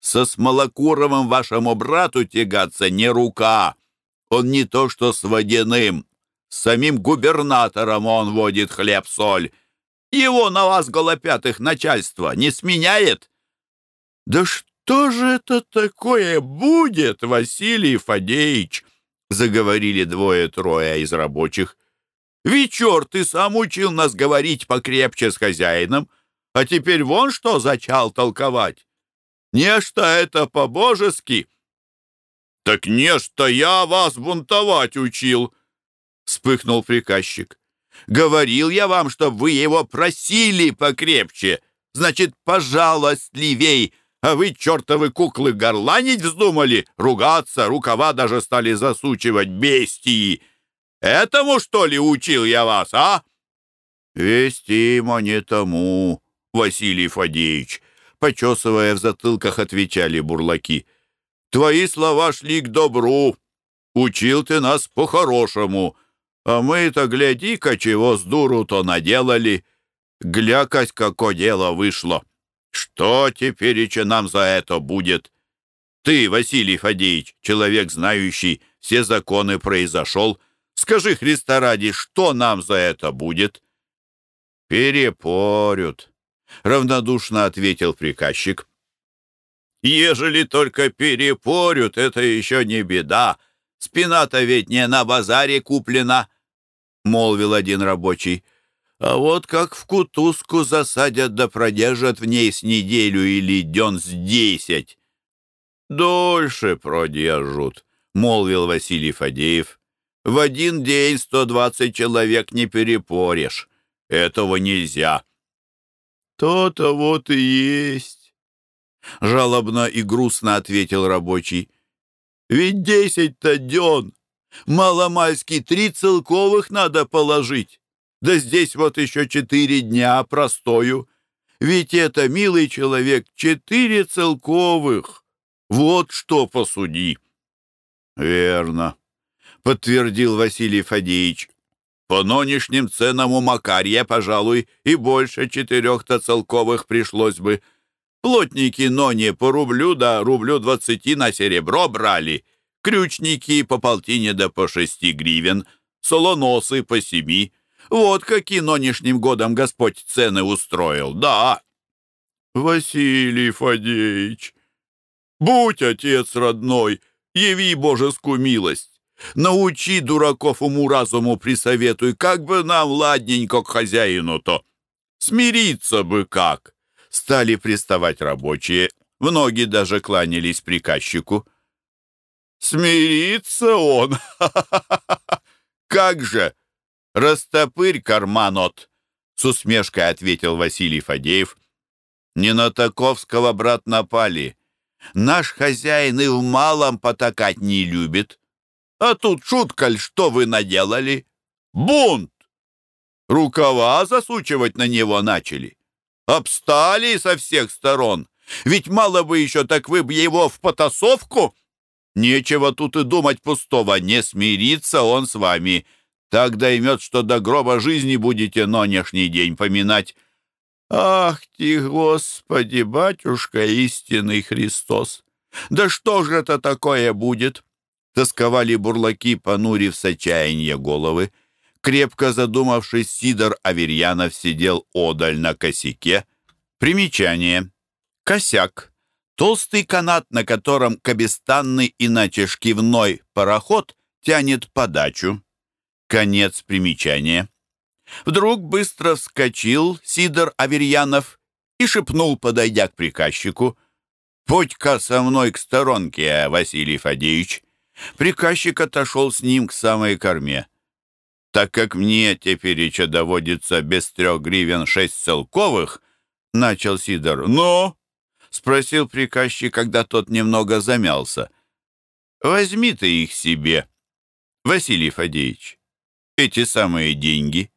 Со Смолокуровым вашему брату тягаться не рука. Он не то что с водяным. С самим губернатором он водит хлеб-соль. Его на вас, голопятых, начальство не сменяет? Да что же это такое будет, Василий Фадеевич? Заговорили двое-трое из рабочих. Вечер, ты сам учил нас говорить покрепче с хозяином, а теперь вон что зачал толковать. Нечто это по-божески. Так нечто я вас бунтовать учил, вспыхнул приказчик. Говорил я вам, чтобы вы его просили покрепче. Значит, пожалостливей. А вы, чертовы куклы, горланить вздумали, ругаться, рукава даже стали засучивать, бестии. Этому, что ли, учил я вас, а? Вестимо не тому, Василий Фадеевич, почесывая в затылках, отвечали бурлаки. Твои слова шли к добру. Учил ты нас по-хорошему. А мы-то, гляди-ка, чего с дуру-то наделали. Глякать, какое дело вышло. Что теперь нам за это будет? Ты, Василий Фадеевич, человек знающий, все законы произошел. Скажи, Христа ради, что нам за это будет? Перепорют, равнодушно ответил приказчик. Ежели только перепорют, это еще не беда. Спина-то ведь не на базаре куплена молвил один рабочий. А вот как в кутузку засадят да продержат в ней с неделю или дён с десять. Дольше продержут, молвил Василий Фадеев. В один день сто двадцать человек не перепоришь. Этого нельзя. То-то вот и есть. Жалобно и грустно ответил рабочий. Ведь десять-то дён Маломальски три целковых надо положить. Да здесь вот еще четыре дня простою. Ведь это, милый человек, четыре целковых. Вот что посуди. Верно, подтвердил Василий Фадеевич. По нынешним ценам у Макарья, пожалуй, и больше четырех-то целковых пришлось бы. Плотники, но не по рублю, да рублю двадцати на серебро брали — крючники по полтине да по шести гривен, солоносы по семи. Вот какие нынешним годом Господь цены устроил, да. Василий Фадеевич, будь отец родной, яви божескую милость. Научи дураков уму-разуму присоветуй, как бы нам ладненько к хозяину-то. Смириться бы как. Стали приставать рабочие, многие даже кланялись приказчику. Смирится он. <laughs> Как же! Растопырь карманот, с усмешкой ответил Василий Фадеев. Не на Таковского, брат, напали. Наш хозяин и в малом потакать не любит. А тут шутка ль, что вы наделали? Бунт! Рукава засучивать на него начали. Обстали со всех сторон. Ведь мало бы еще, так вы б его в потасовку. Нечего тут и думать пустого, не смирится он с вами. Так доймет, что до гроба жизни будете нонешний день поминать. Ах ты, Господи, батюшка истинный Христос! Да что же это такое будет? Тосковали бурлаки, понурив с отчаяния головы. Крепко задумавшись, Сидор Аверьянов сидел одаль на косяке. Примечание. Косяк. Толстый канат, на котором кабестанный, иначе шкивной пароход тянет подачу. Конец примечания. Вдруг быстро вскочил Сидор Аверьянов и шепнул, подойдя к приказчику, «Путь-ка со мной к сторонке, Василий Фадеевич». Приказчик отошел с ним к самой корме. «Так как мне теперь еще доводится без трех гривен шесть целковых», — начал Сидор. «Ну?» — спросил приказчик, когда тот немного замялся. «Возьми ты их себе, Василий Фадеевич, эти самые деньги».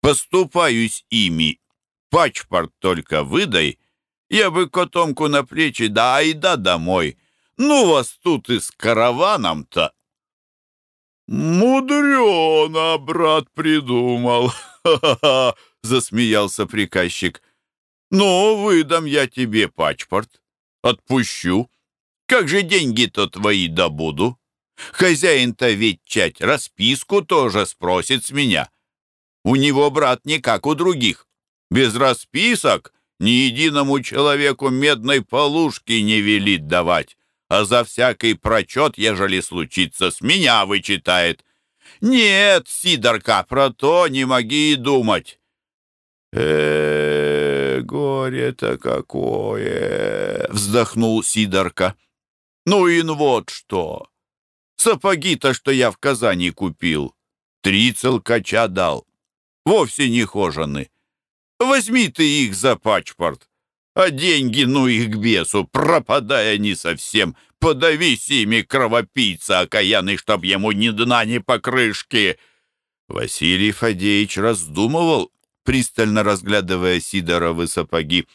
Поступаюсь ими. Пачпорт только выдай. Я бы котомку на плечи, да айда домой. Ну вас тут и с караваном-то. «Мудрено, брат, придумал!» — засмеялся приказчик. «Ну, выдам я тебе пачпорт. Отпущу. Как же деньги-то твои добуду? Хозяин-то ведь чать расписку тоже спросит с меня. У него, брат, не как у других. Без расписок ни единому человеку медной полушки не велит давать, а за всякий прочет, ежели случится, с меня вычитает. Нет, Сидорка, про то не моги и думать. э горе-то какое!» — вздохнул Сидорка. «Ну и вот что! Сапоги-то, что я в Казани купил, три целкача дал вовсе не хожены. Возьми ты их за пачпорт, а деньги, ну их к бесу, пропадая они совсем. Подавись ими, кровопийца окаянный, чтоб ему ни дна, ни покрышки. Василий Фадеевич раздумывал, пристально разглядывая Сидоровы сапоги.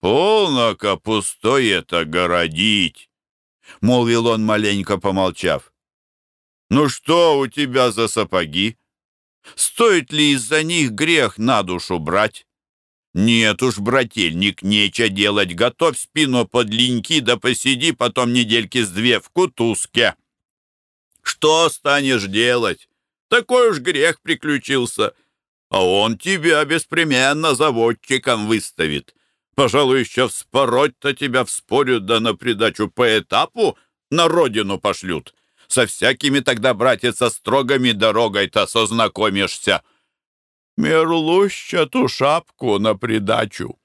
«Полно-ка пустое-то городить!» — молвил он, маленько помолчав. «Ну что у тебя за сапоги?» Стоит ли из-за них грех на душу брать? Нет уж, брательник, нече делать. Готовь спину под линьки, да посиди потом недельки с две в кутузке. Что станешь делать? Такой уж грех приключился. А он тебя беспременно заводчиком выставит. Пожалуй, еще вспороть-то тебя вспорют, да на придачу по этапу на родину пошлют. Со всякими тогда, братец, со строгами дорогой-то сознакомишься. Мерлуща ту шапку на придачу.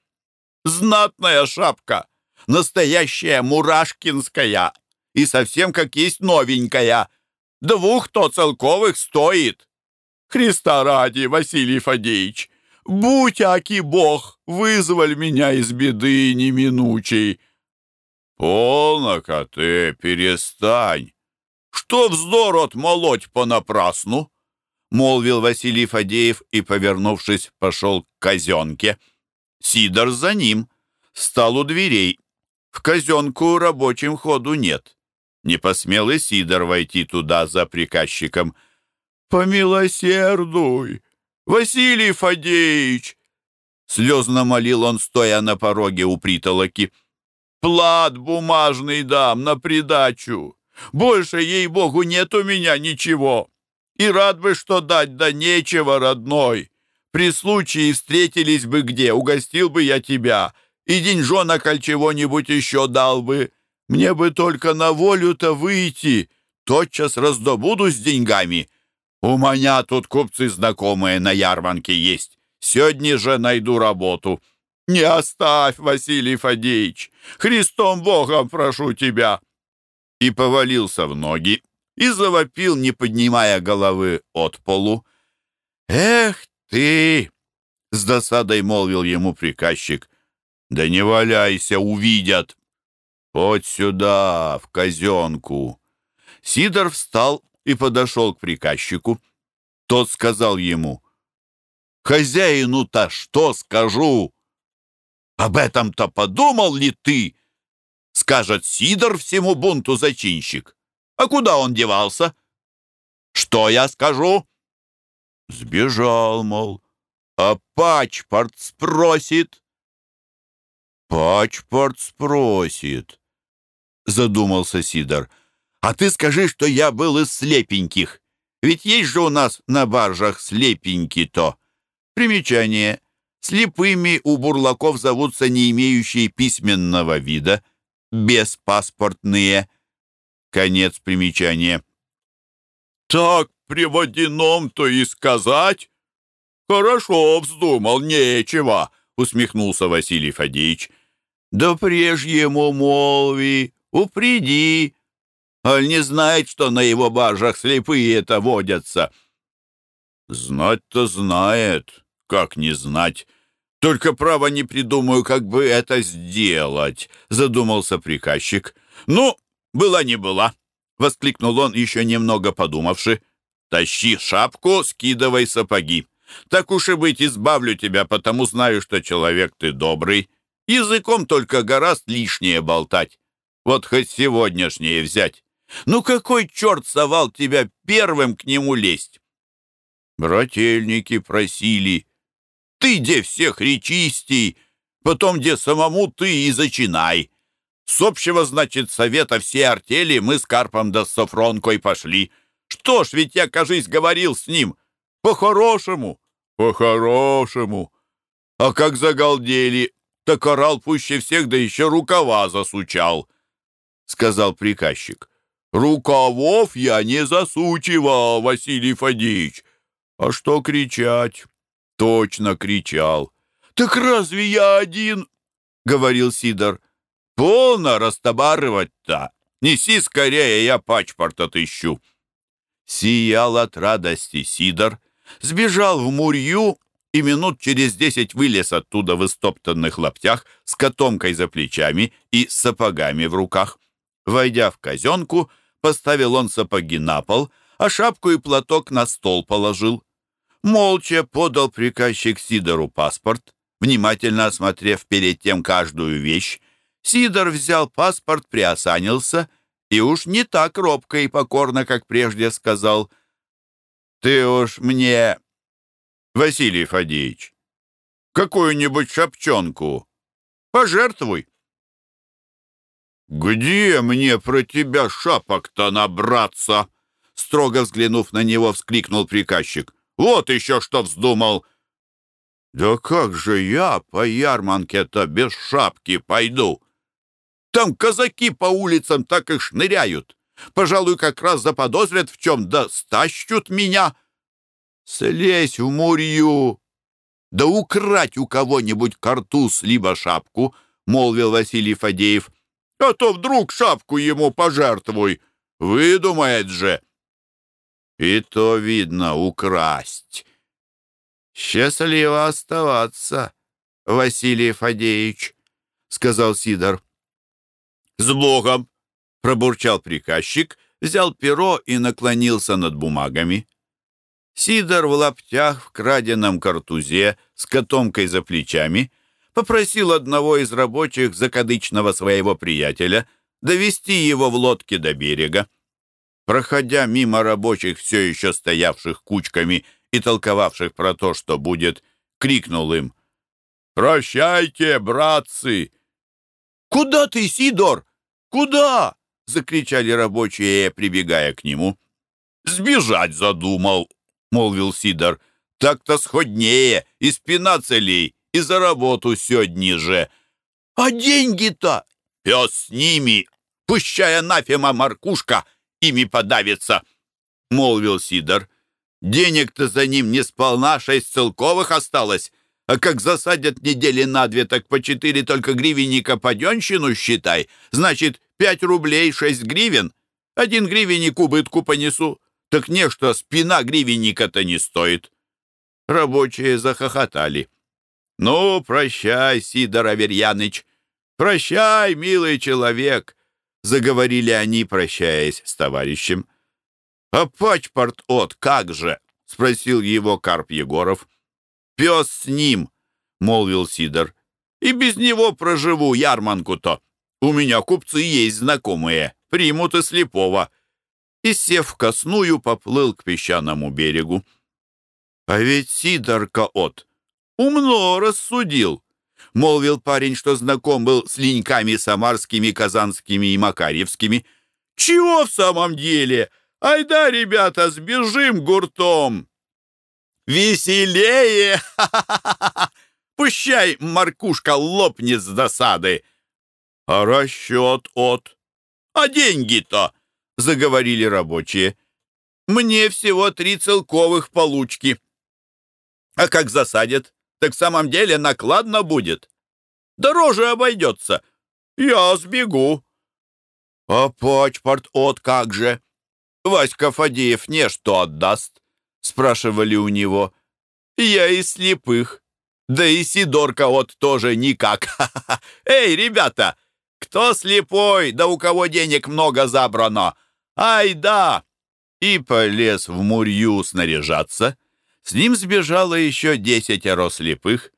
Знатная шапка, настоящая мурашкинская и совсем как есть новенькая. Двух-то целковых стоит. Христа ради, Василий Фадеевич, будь аки бог, вызволь меня из беды неминучей. Полно-ка ты, перестань. «Что вздор отмолоть понапрасну?» — молвил Василий Фадеев и, повернувшись, пошел к казенке. Сидор за ним. Стал у дверей. В казенку рабочим ходу нет. Не посмел и Сидор войти туда за приказчиком. «Помилосердуй, Василий Фадеевич!» Слезно молил он, стоя на пороге у притолоки. «Плат бумажный дам на придачу. Больше, ей-богу, нет у меня ничего. И рад бы, что дать, да нечего, родной. При случае встретились бы где, угостил бы я тебя, и деньжонок аль чего-нибудь еще дал бы. Мне бы только на волю-то выйти, тотчас раздобуду с деньгами. У меня тут купцы знакомые на ярмарке есть. Сегодня же найду работу. Не оставь, Василий Фадеевич, Христом Богом прошу тебя» и повалился в ноги и завопил, не поднимая головы от полу. «Эх ты!» — с досадой молвил ему приказчик. «Да не валяйся, увидят!» «Вот сюда, в казенку!» Сидор встал и подошел к приказчику. Тот сказал ему, «Хозяину-то что скажу? Об этом-то подумал ли ты?» Скажет Сидор всему бунту зачинщик. А куда он девался? Что я скажу? Сбежал, мол. А пачпорт спросит. Пачпорт спросит, задумался Сидор. А ты скажи, что я был из слепеньких. Ведь есть же у нас на баржах слепеньки-то. Примечание. Слепыми у бурлаков зовутся не имеющие письменного вида, беспаспортные. Конец примечания. Так при водяном-то и сказать. Хорошо вздумал, нечего, усмехнулся Василий Фадеевич. Да прежде ему молви, упреди, Аль не знает, что на его баржах слепые-то водятся. Знать-то знает, как не знать. Только право не придумаю, как бы это сделать, задумался приказчик. Ну, была не была, воскликнул он, еще немного подумавши. Тащи шапку, скидывай сапоги. Так уж и быть, избавлю тебя, потому знаю, что человек ты добрый. Языком только гораст лишнее болтать. Вот хоть сегодняшнее взять. Ну какой черт совал тебя первым к нему лезть? Брательники просили. Ты, где всех речистей, потом, где самому ты и зачинай. С общего, значит, совета всей артели мы с Карпом да с Софронкой пошли. Что ж, ведь я, кажись, говорил с ним. По-хорошему, по-хорошему. А как загалдели, так орал пуще всех, да еще рукава засучал, — сказал приказчик. Рукавов я не засучивал, Василий Фадеевич. А что кричать? Точно кричал. Так разве я один? Говорил Сидор. Полно растобарывать-то. Неси скорее, я пачпорт отыщу. Сиял от радости Сидор, сбежал в мурью и минут через десять вылез оттуда в истоптанных лаптях с котомкой за плечами и сапогами в руках. Войдя в казенку, Поставил он сапоги на пол, а шапку и платок на стол положил. Молча подал приказчик Сидору паспорт, внимательно осмотрев перед тем каждую вещь. Сидор взял паспорт, приосанился и уж не так робко и покорно, как прежде сказал. «Ты уж мне, Василий Фадеевич, какую-нибудь шапчонку пожертвуй». «Где мне про тебя шапок-то набраться?» Строго взглянув на него, вскликнул приказчик. «Вот еще что вздумал!» «Да как же я по ярманке-то без шапки пойду? Там казаки по улицам так и шныряют. Пожалуй, как раз заподозрят в чем, да стащут меня. Слезь в мурью, да украть у кого-нибудь картуз либо шапку», — молвил Василий Фадеев а то вдруг шапку ему пожертвуй. Выдумает же. И то, видно, украсть. Счастливо оставаться, Василий Фадеевич, сказал Сидор. С Богом! пробурчал приказчик, взял перо и наклонился над бумагами. Сидор в лаптях, в краденом картузе, с котомкой за плечами — попросил одного из рабочих закадычного своего приятеля довести его в лодке до берега. Проходя мимо рабочих, все еще стоявших кучками и толковавших про то, что будет, крикнул им «Прощайте, братцы!» «Куда ты, Сидор? Куда?» — закричали рабочие, прибегая к нему. «Сбежать задумал», — молвил Сидор. «Так-то сходнее, и спина целей, и за работу сегодня же. А деньги-то? Пес с ними, пущая анафема Маркушка ими подавится, — молвил Сидор. Денег-то за ним не сполна, шесть целковых осталось, а как засадят недели на две, так по четыре только гривенника паденщину считай. Значит, пять рублей шесть гривен. Один гривенник убытку понесу. Так не что спина гривенника-то не стоит. Рабочие захохотали. «Ну, прощай, Сидор Аверьяныч, прощай, милый человек. — заговорили они, прощаясь с товарищем. «А пачпорт от как же?» — спросил его Карп Егоров. «Пес с ним», — молвил Сидор. «И без него проживу ярманку-то. У меня купцы есть знакомые, примут и слепого». И, сев в косную, поплыл к песчаному берегу. «А ведь Сидорка от умно рассудил», — молвил парень, что знаком был с леньками самарскими, казанскими и макарьевскими. «Чего в самом деле? Айда, ребята, сбежим гуртом!» «Веселее! <laughs> Пущай, Маркушка, лопнет с досады!» «А расчет от...» «А деньги-то?» — заговорили рабочие. «Мне всего три целковых получки. А как засадят, так в самом деле накладно будет. Дороже обойдется. Я сбегу». «А пачпорт от как же?» «Васька Фадеев не что отдаст?» — спрашивали у него. «Я из слепых. Да и Сидорка вот тоже никак. <laughs> Эй, ребята, кто слепой, да у кого денег много забрано? Ай да!» И полез в мурью снаряжаться. С ним сбежало еще десятеро слепых.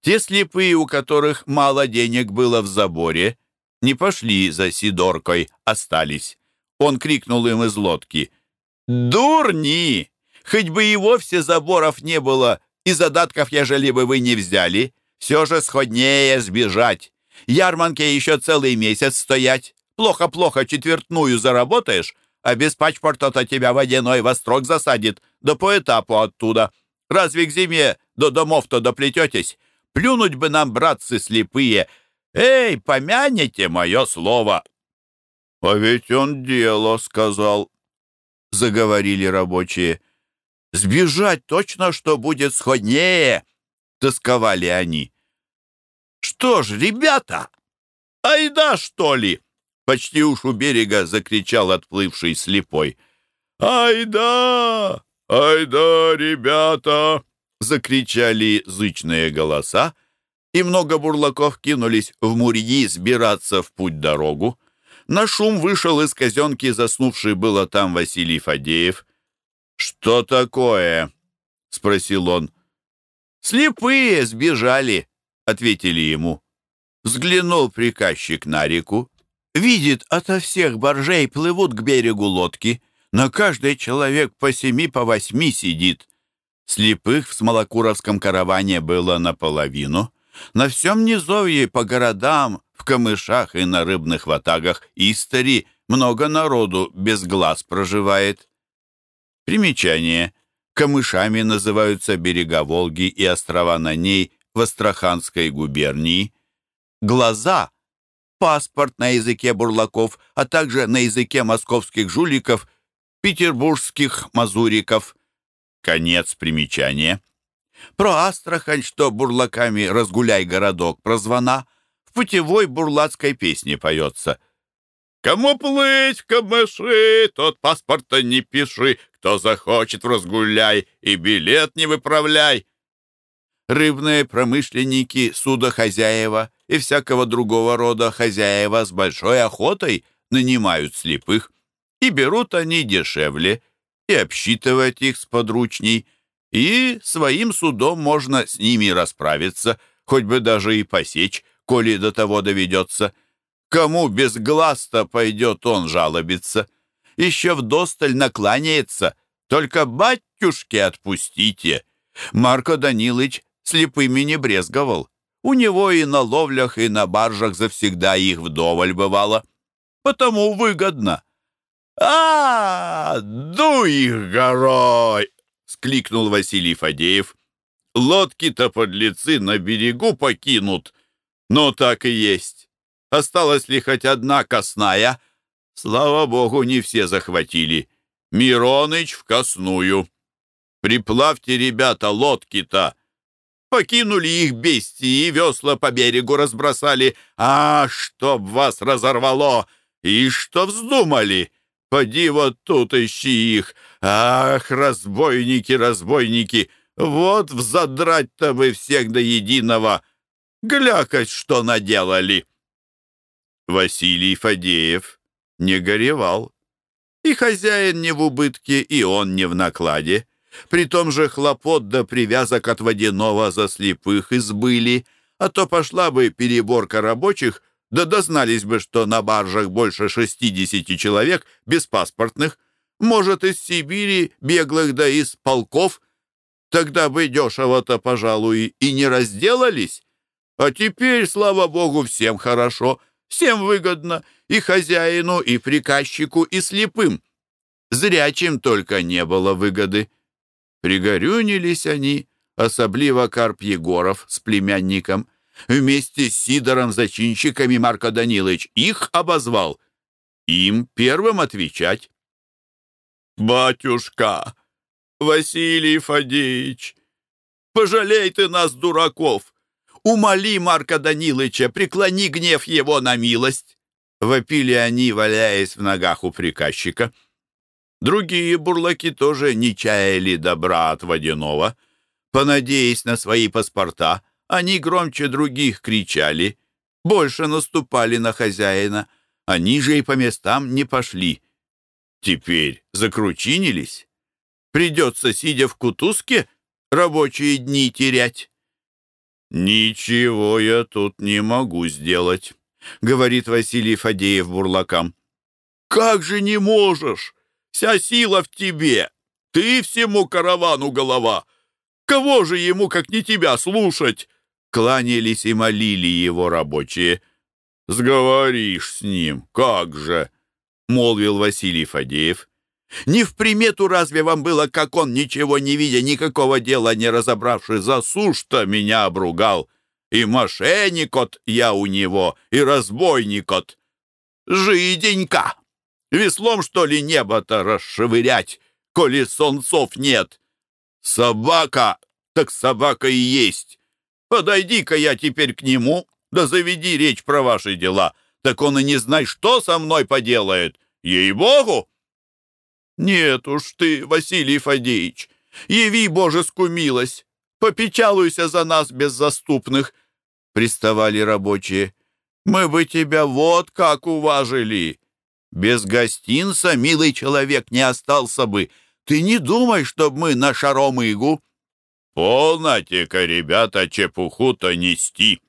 Те слепые, у которых мало денег было в заборе, не пошли за Сидоркой, остались. Он крикнул им из лодки. «Дурни! Хоть бы и вовсе заборов не было, и задатков, ежели бы вы не взяли, все же сходнее сбежать. Ярманке еще целый месяц стоять. Плохо-плохо четвертную заработаешь, а без пачпорта-то тебя водяной вострок засадит, да по этапу оттуда. Разве к зиме до домов-то доплететесь? Плюнуть бы нам, братцы слепые. Эй, помяните мое слово!» «А ведь он дело сказал», — заговорили рабочие. «Сбежать точно, что будет сходнее!» — тосковали они. «Что ж, ребята, айда, что ли?» Почти уж у берега закричал отплывший слепой. «Айда! Айда, ребята!» Закричали зычные голоса, и много бурлаков кинулись в мурьи сбираться в путь-дорогу. На шум вышел из казенки заснувший было там Василий Фадеев. «Что такое?» — спросил он. «Слепые сбежали», — ответили ему. Взглянул приказчик на реку, Видит, ото всех боржей плывут к берегу лодки. На каждый человек по семи, по восьми сидит. Слепых в Смолокуровском караване было наполовину. На всем низовье, по городам, в камышах и на рыбных ватагах Истори много народу без глаз проживает. Примечание. Камышами называются берега Волги и острова на ней в Астраханской губернии. Глаза — паспорт на языке бурлаков, а также на языке московских жуликов, петербургских мазуриков. Конец примечания. Про Астрахань, что бурлаками «Разгуляй городок» прозвана, в путевой бурлацкой песне поется. «Кому плыть в камыши, тот паспорта не пиши, кто захочет разгуляй и билет не выправляй». Рыбные промышленники, судохозяева и всякого другого рода хозяева с большой охотой нанимают слепых, и берут они дешевле, и обсчитывать их сподручней, и своим судом можно с ними расправиться, хоть бы даже и посечь, коли до того доведется. Кому без глаз-то пойдет он жалобиться? Еще вдосталь накланяется, только батюшки отпустите. Марко Данилыч слепыми не брезговал. У него и на ловлях, и на баржах завсегда их вдоволь бывало. Потому выгодно. а, -а, их горой!» — скликнул Василий Фадеев. «Лодки-то подлецы на берегу покинут. Но так и есть. Осталась ли хоть одна косная? Слава богу, не все захватили. Мироныч в косную. Приплавьте, ребята, лодки-то. Покинули их бестии и весла по берегу разбросали. А, чтоб вас разорвало! И что вздумали? Поди вот тут ищи их. Ах, разбойники, разбойники! Вот взадрать-то вы всех до единого! Глякать, что наделали!» Василий Фадеев не горевал. И хозяин не в убытке, и он не в накладе. При том же хлопот да привязок от водяного за слепых избыли, а то пошла бы переборка рабочих, да дознались бы, что на баржах больше шестидесяти человек беспаспортных, может, из Сибири, беглых да из полков. Тогда бы дешево-то, пожалуй, и не разделались. А теперь, слава богу, всем хорошо, всем выгодно, и хозяину, и приказчику, и слепым. Зрячим только не было выгоды. Пригорюнились они, особливо Карп Егоров с племянником. Вместе с Сидором зачинщиками Марко Данилович их обозвал. Им первым отвечать. «Батюшка, Василий Фадеевич, пожалей ты нас, дураков! Умоли Марка Данилыча, преклони гнев его на милость!» Вопили они, валяясь в ногах у приказчика. Другие бурлаки тоже не чаяли добра от водяного. Понадеясь на свои паспорта, они громче других кричали, больше наступали на хозяина. Они же и по местам не пошли. Теперь закручинились. Придется, сидя в кутузке, рабочие дни терять. «Ничего я тут не могу сделать», — говорит Василий Фадеев бурлакам. «Как же не можешь? Вся сила в тебе. Ты всему каравану голова. Кого же ему, как не тебя, слушать?» Кланялись и молили его рабочие. «Сговоришь с ним, как же!» — молвил Василий Фадеев. «Не в примету разве вам было, как он, ничего не видя, никакого дела не разобравший, за сушь-то меня обругал? И мошенникот я у него, и разбойникот. Жиденька!» Веслом, что ли, небо-то расшевырять, коли солнцов нет? Собака, так собака и есть. Подойди-ка я теперь к нему, да заведи речь про ваши дела. Так он и не знай, что со мной поделает. Ей-богу! Нет уж ты, Василий Фадеевич, яви божескую милость, попечалуйся за нас беззаступных, приставали рабочие. Мы бы тебя вот как уважили. Без гостинца, милый человек, не остался бы. Ты не думай, чтоб мы на шаромыгу. Полноте-ка, ребята, чепуху-то нести,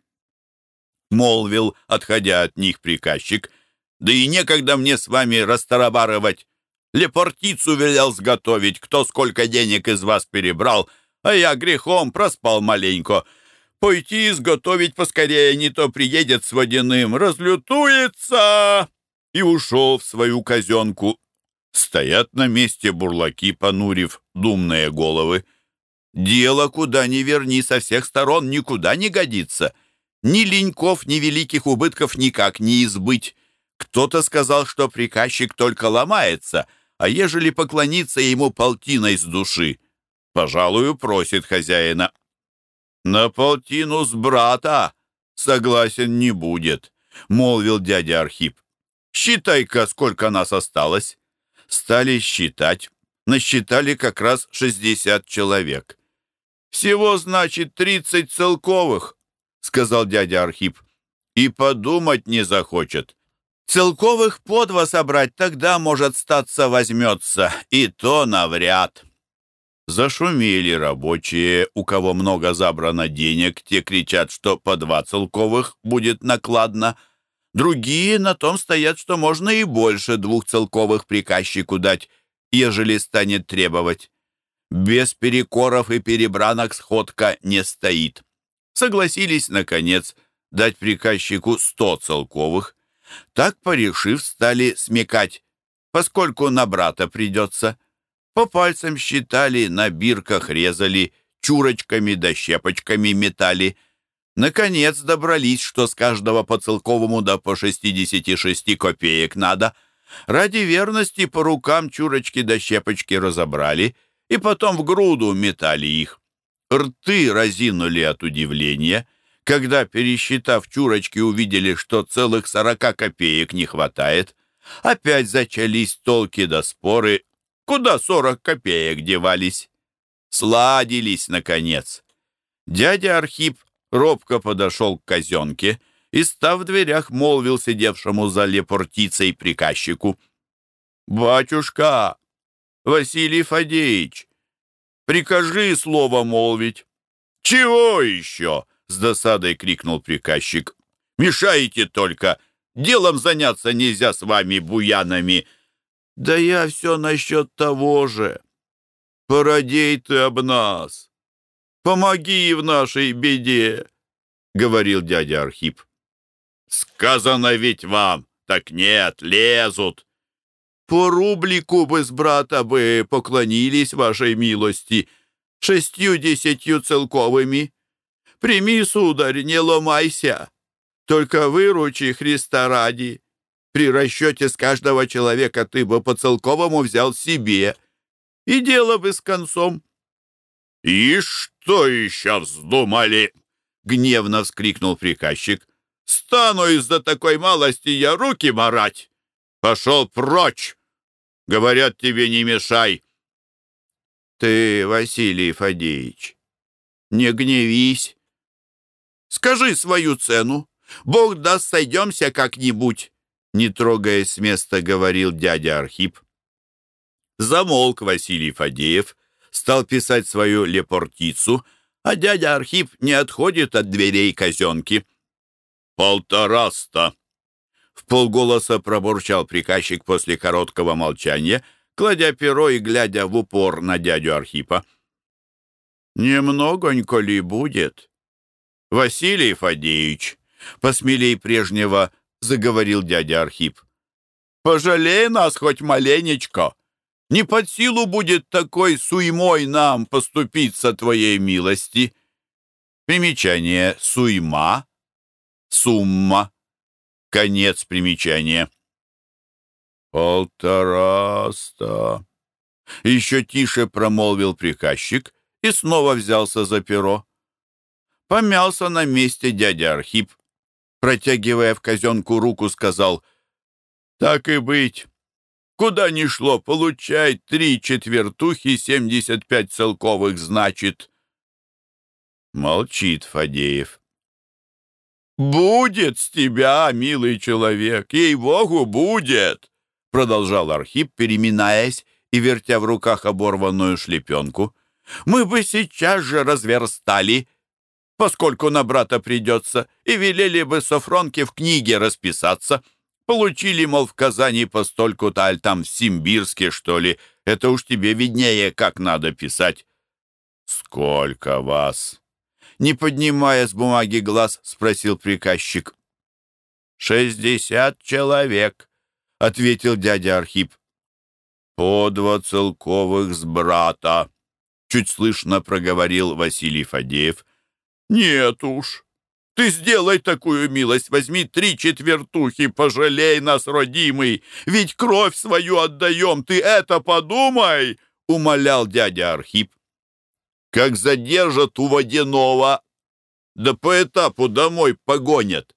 молвил, отходя от них приказчик. Да и некогда мне с вами растарабарывать. Лепортицу велел сготовить, кто сколько денег из вас перебрал, а я грехом проспал маленько. Пойти изготовить поскорее, не то приедет с водяным, разлютуется и ушел в свою казенку. Стоят на месте бурлаки, понурив думные головы. Дело, куда ни верни, со всех сторон никуда не годится. Ни леньков, ни великих убытков никак не избыть. Кто-то сказал, что приказчик только ломается, а ежели поклониться ему полтиной с души, пожалуй, просит хозяина. На полтину с брата согласен не будет, молвил дядя Архип. Считай-ка, сколько нас осталось. Стали считать. Насчитали как раз 60 человек. Всего, значит, 30 целковых, сказал дядя Архип. И подумать не захочет. Целковых по два собрать тогда, может, статься возьмется, и то навряд. Зашумели рабочие, у кого много забрано денег, те кричат, что по два целковых будет накладно, Другие на том стоят, что можно и больше двух целковых приказчику дать, ежели станет требовать. Без перекоров и перебранок сходка не стоит. Согласились, наконец, дать приказчику сто целковых. Так, порешив, стали смекать, поскольку на брата придется. По пальцам считали, на бирках резали, чурочками да щепочками метали — Наконец добрались, что с каждого по целковому да по 66 копеек надо. Ради верности по рукам чурочки да щепочки разобрали и потом в груду метали их. Рты разинули от удивления, когда, пересчитав чурочки, увидели, что целых сорока копеек не хватает. Опять зачались толки да споры, куда сорок копеек девались. Сладились, наконец. Дядя Архип робко подошел к казенке и, став в дверях, молвил сидевшему за лепортицей приказчику. «Батюшка, Василий Фадеевич, прикажи слово молвить». «Чего еще?» — с досадой крикнул приказчик. «Мешаете только! Делом заняться нельзя с вами, буянами!» «Да я все насчет того же. Породей ты об нас. Помоги в нашей беде!» — говорил дядя Архип. «Сказано ведь вам! Так нет, лезут!» «По рублику бы с брата бы поклонились вашей милости, шестью-десятью целковыми. Прими, сударь, не ломайся, только выручи Христа ради. При расчете с каждого человека ты бы по целковому взял себе, и дело бы с концом». «И что еще вздумали?» — гневно вскрикнул приказчик. «Стану из-за такой малости я руки марать! Пошел прочь! Говорят, тебе не мешай!» «Ты, Василий Фадеевич, не гневись. Скажи свою цену. Бог даст, сойдемся как-нибудь!» Не трогаясь с места, говорил дядя Архип. Замолк Василий Фадеев, стал писать свою лепортицу, а дядя Архип не отходит от дверей казенки. «Полтораста!» В полголоса пробурчал приказчик после короткого молчания, кладя перо и глядя в упор на дядю Архипа. «Немногонько ли будет?» «Василий Фадеевич!» Посмелей прежнего заговорил дядя Архип. «Пожалей нас хоть маленечко. Не под силу будет такой суймой нам поступиться твоей милости». Примечание «суйма», «сумма», конец примечания. «Полтораста», — еще тише промолвил приказчик и снова взялся за перо. Помялся на месте дядя Архип, протягивая в казенку руку, сказал, «Так и быть, куда ни шло, получай три четвертухи, семьдесят пять целковых, значит». Молчит Фадеев. «Будет с тебя, милый человек, ей-богу, будет!» Продолжал Архип, переминаясь и вертя в руках оборванную шлепенку. «Мы бы сейчас же разверстали поскольку на брата придется, и велели бы Софронке в книге расписаться. Получили, мол, в Казани постольку-то, аль там в Симбирске, что ли. Это уж тебе виднее, как надо писать. «Сколько вас?» Не поднимая с бумаги глаз, спросил приказчик. «Шестьдесят человек», — ответил дядя Архип. «По два целковых с брата», — чуть слышно проговорил Василий Фадеев. «Нет уж. Ты сделай такую милость, возьми три четвертухи, пожалей нас, родимый, ведь кровь свою отдаем, ты это подумай!» — умолял дядя Архип. «Как задержат у водяного, да по этапу домой погонят,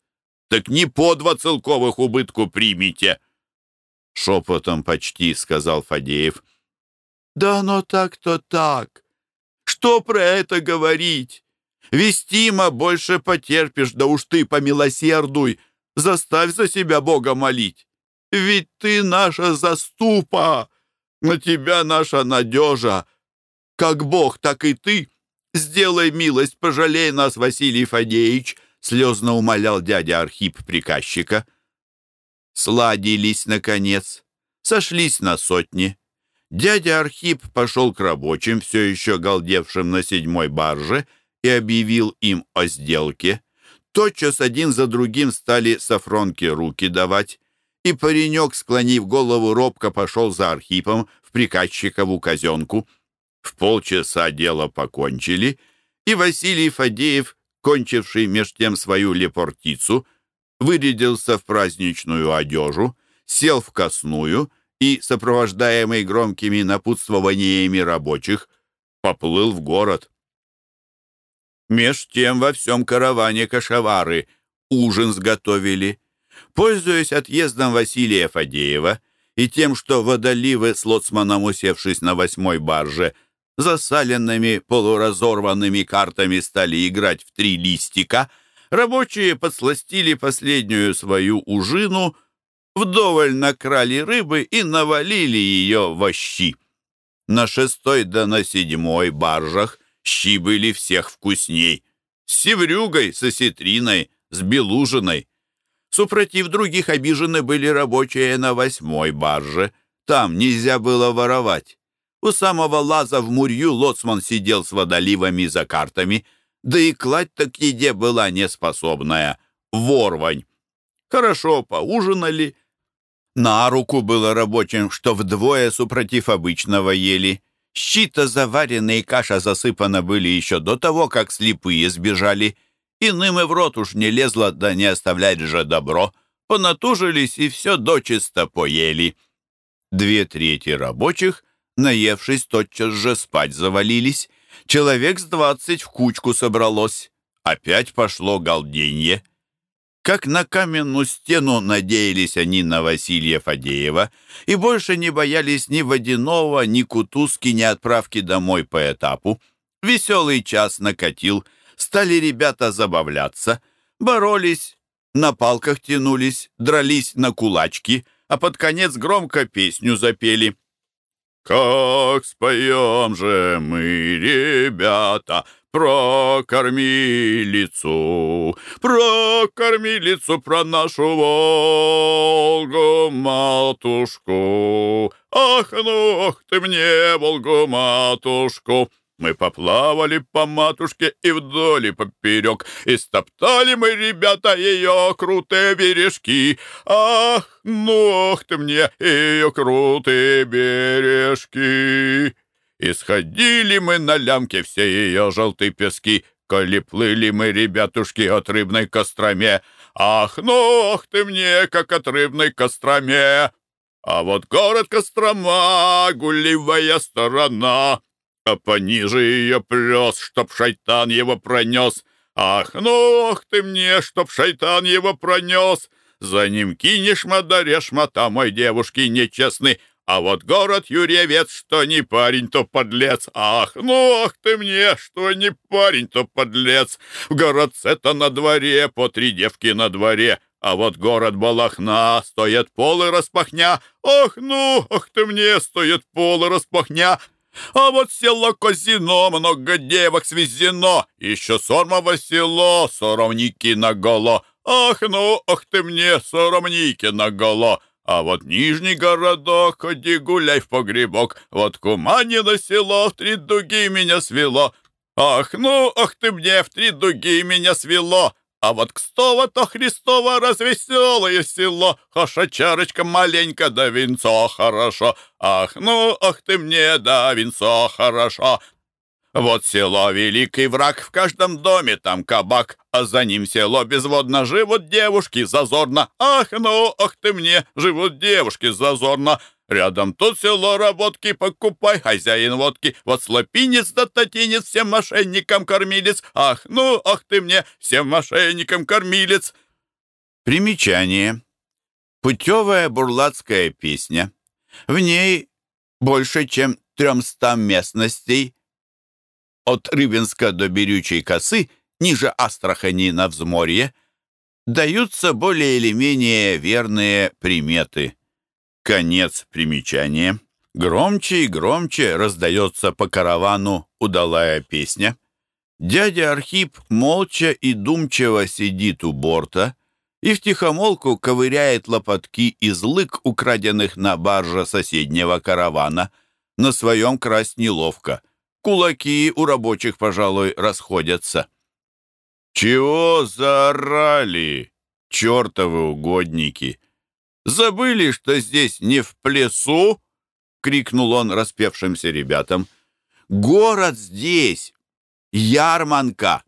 так не по два целковых убытку примите!» Шепотом почти сказал Фадеев. «Да оно так-то так. Что про это говорить? Вестима, больше потерпишь, да уж ты помилосердуй, заставь за себя Бога молить. Ведь ты наша заступа, на тебя наша надежа. Как Бог, так и ты. Сделай милость, пожалей нас, Василий Фадеевич, слезно умолял дядя Архип приказчика. Сладились, наконец, сошлись на сотни. Дядя Архип пошел к рабочим, все еще галдевшим на седьмой барже, и объявил им о сделке. Тотчас один за другим стали Сафронке руки давать, и паренек, склонив голову, робко пошел за Архипом в приказчикову казенку. В полчаса дело покончили, и Василий Фадеев, кончивший меж тем свою лепортицу, вырядился в праздничную одежу, сел в косную и, сопровождаемый громкими напутствованиями рабочих, поплыл в город. Меж тем во всем караване кашавары ужин сготовили. Пользуясь отъездом Василия Фадеева и тем, что водоливы с лоцманом, усевшись на восьмой барже, засаленными полуразорванными картами стали играть в три листика, рабочие подсластили последнюю свою ужину, вдоволь накрали рыбы и навалили ее в щи. На шестой да на седьмой баржах щи были всех вкусней. С севрюгой, с осетриной, с белужиной. Супротив других обижены были рабочие на восьмой барже. Там нельзя было воровать. У самого лаза в мурью лоцман сидел с водоливами за картами, да и кладь-то к еде была неспособная. Ворвань. Хорошо поужинали. На руку было рабочим, что вдвое супротив обычного ели. Щита заваренные и каша засыпана были еще до того, как слепые сбежали — Иным и в рот уж не лезло, да не оставлять же добро. Понатужились и все дочисто поели. Две трети рабочих, наевшись, тотчас же спать завалились. Человек с двадцать в кучку собралось. Опять пошло галденье. Как на каменную стену надеялись они на Василия Фадеева и больше не боялись ни водяного, ни кутузки, ни отправки домой по этапу. Веселый час накатил — Стали ребята забавляться, боролись, на палках тянулись, дрались на кулачки, а под конец громко песню запели. «Как споем же мы, ребята, про кормилицу, про кормилицу, про нашу Волгу-матушку. Ах, ну, ах ты мне, Волгу-матушку!» Мы поплавали по матушке и вдоль и поперек, И стоптали мы, ребята, ее крутые бережки. Ах, ну ах ты мне, ее крутые бережки. И сходили мы на лямке все ее желтые пески, Коли плыли мы, ребятушки, от рыбной костроме. Ах, ну ах ты мне, как от рыбной костроме. А вот город Кострома, гулливая сторона, а пониже ее плес, чтоб шайтан его пронес. Ах, ну, ах ты мне, чтоб шайтан его пронес. За ним кинешь, мадарешь, мота мой девушки нечестный. А вот город Юрьевец, что не парень, то подлец. Ах, ну, ах ты мне, что не парень, то подлец. В городце-то на дворе, по три девки на дворе. А вот город Балахна стоит полы распахня. Ох, ну, ах ты мне, стоит полы распахня. А вот село Козино, много девок свезено, Еще Сормово село, соромники наголо. Ах, ну, ах ты мне, соромники наголо. А вот нижний городок, ходи гуляй в погребок. Вот Куманино село, в три дуги меня свело. Ах, ну, ах ты мне, в три дуги меня свело. А вот Кстово-то Христово развеселое село, Хаша чарочка маленько, да винцо хорошо. Ах, ну, ах ты мне, да винцо хорошо. Вот село великий враг, в каждом доме там кабак, А за ним село безводно, живут девушки зазорно. Ах, ну, ах ты мне, живут девушки зазорно. Рядом тут село работки покупай, хозяин водки. Вот слопинец да татинец, всем мошенникам кормилец. Ах, ну, ах ты мне, всем мошенникам кормилец. Примечание. Путевая бурлацкая песня. В ней больше, чем тремстам местностей, от Рыбинска до Берючей косы, ниже Астрахани на взморье, даются более или менее верные приметы. Конец примечания. Громче и громче раздается по каравану удалая песня. Дядя Архип молча и думчиво сидит у борта и втихомолку ковыряет лопатки из лык, украденных на барже соседнего каравана. На своем красть неловко. Кулаки у рабочих, пожалуй, расходятся. «Чего заорали, чертовы угодники?» Забыли, что здесь не в плесу?» — крикнул он распевшимся ребятам. «Город здесь! Ярманка!»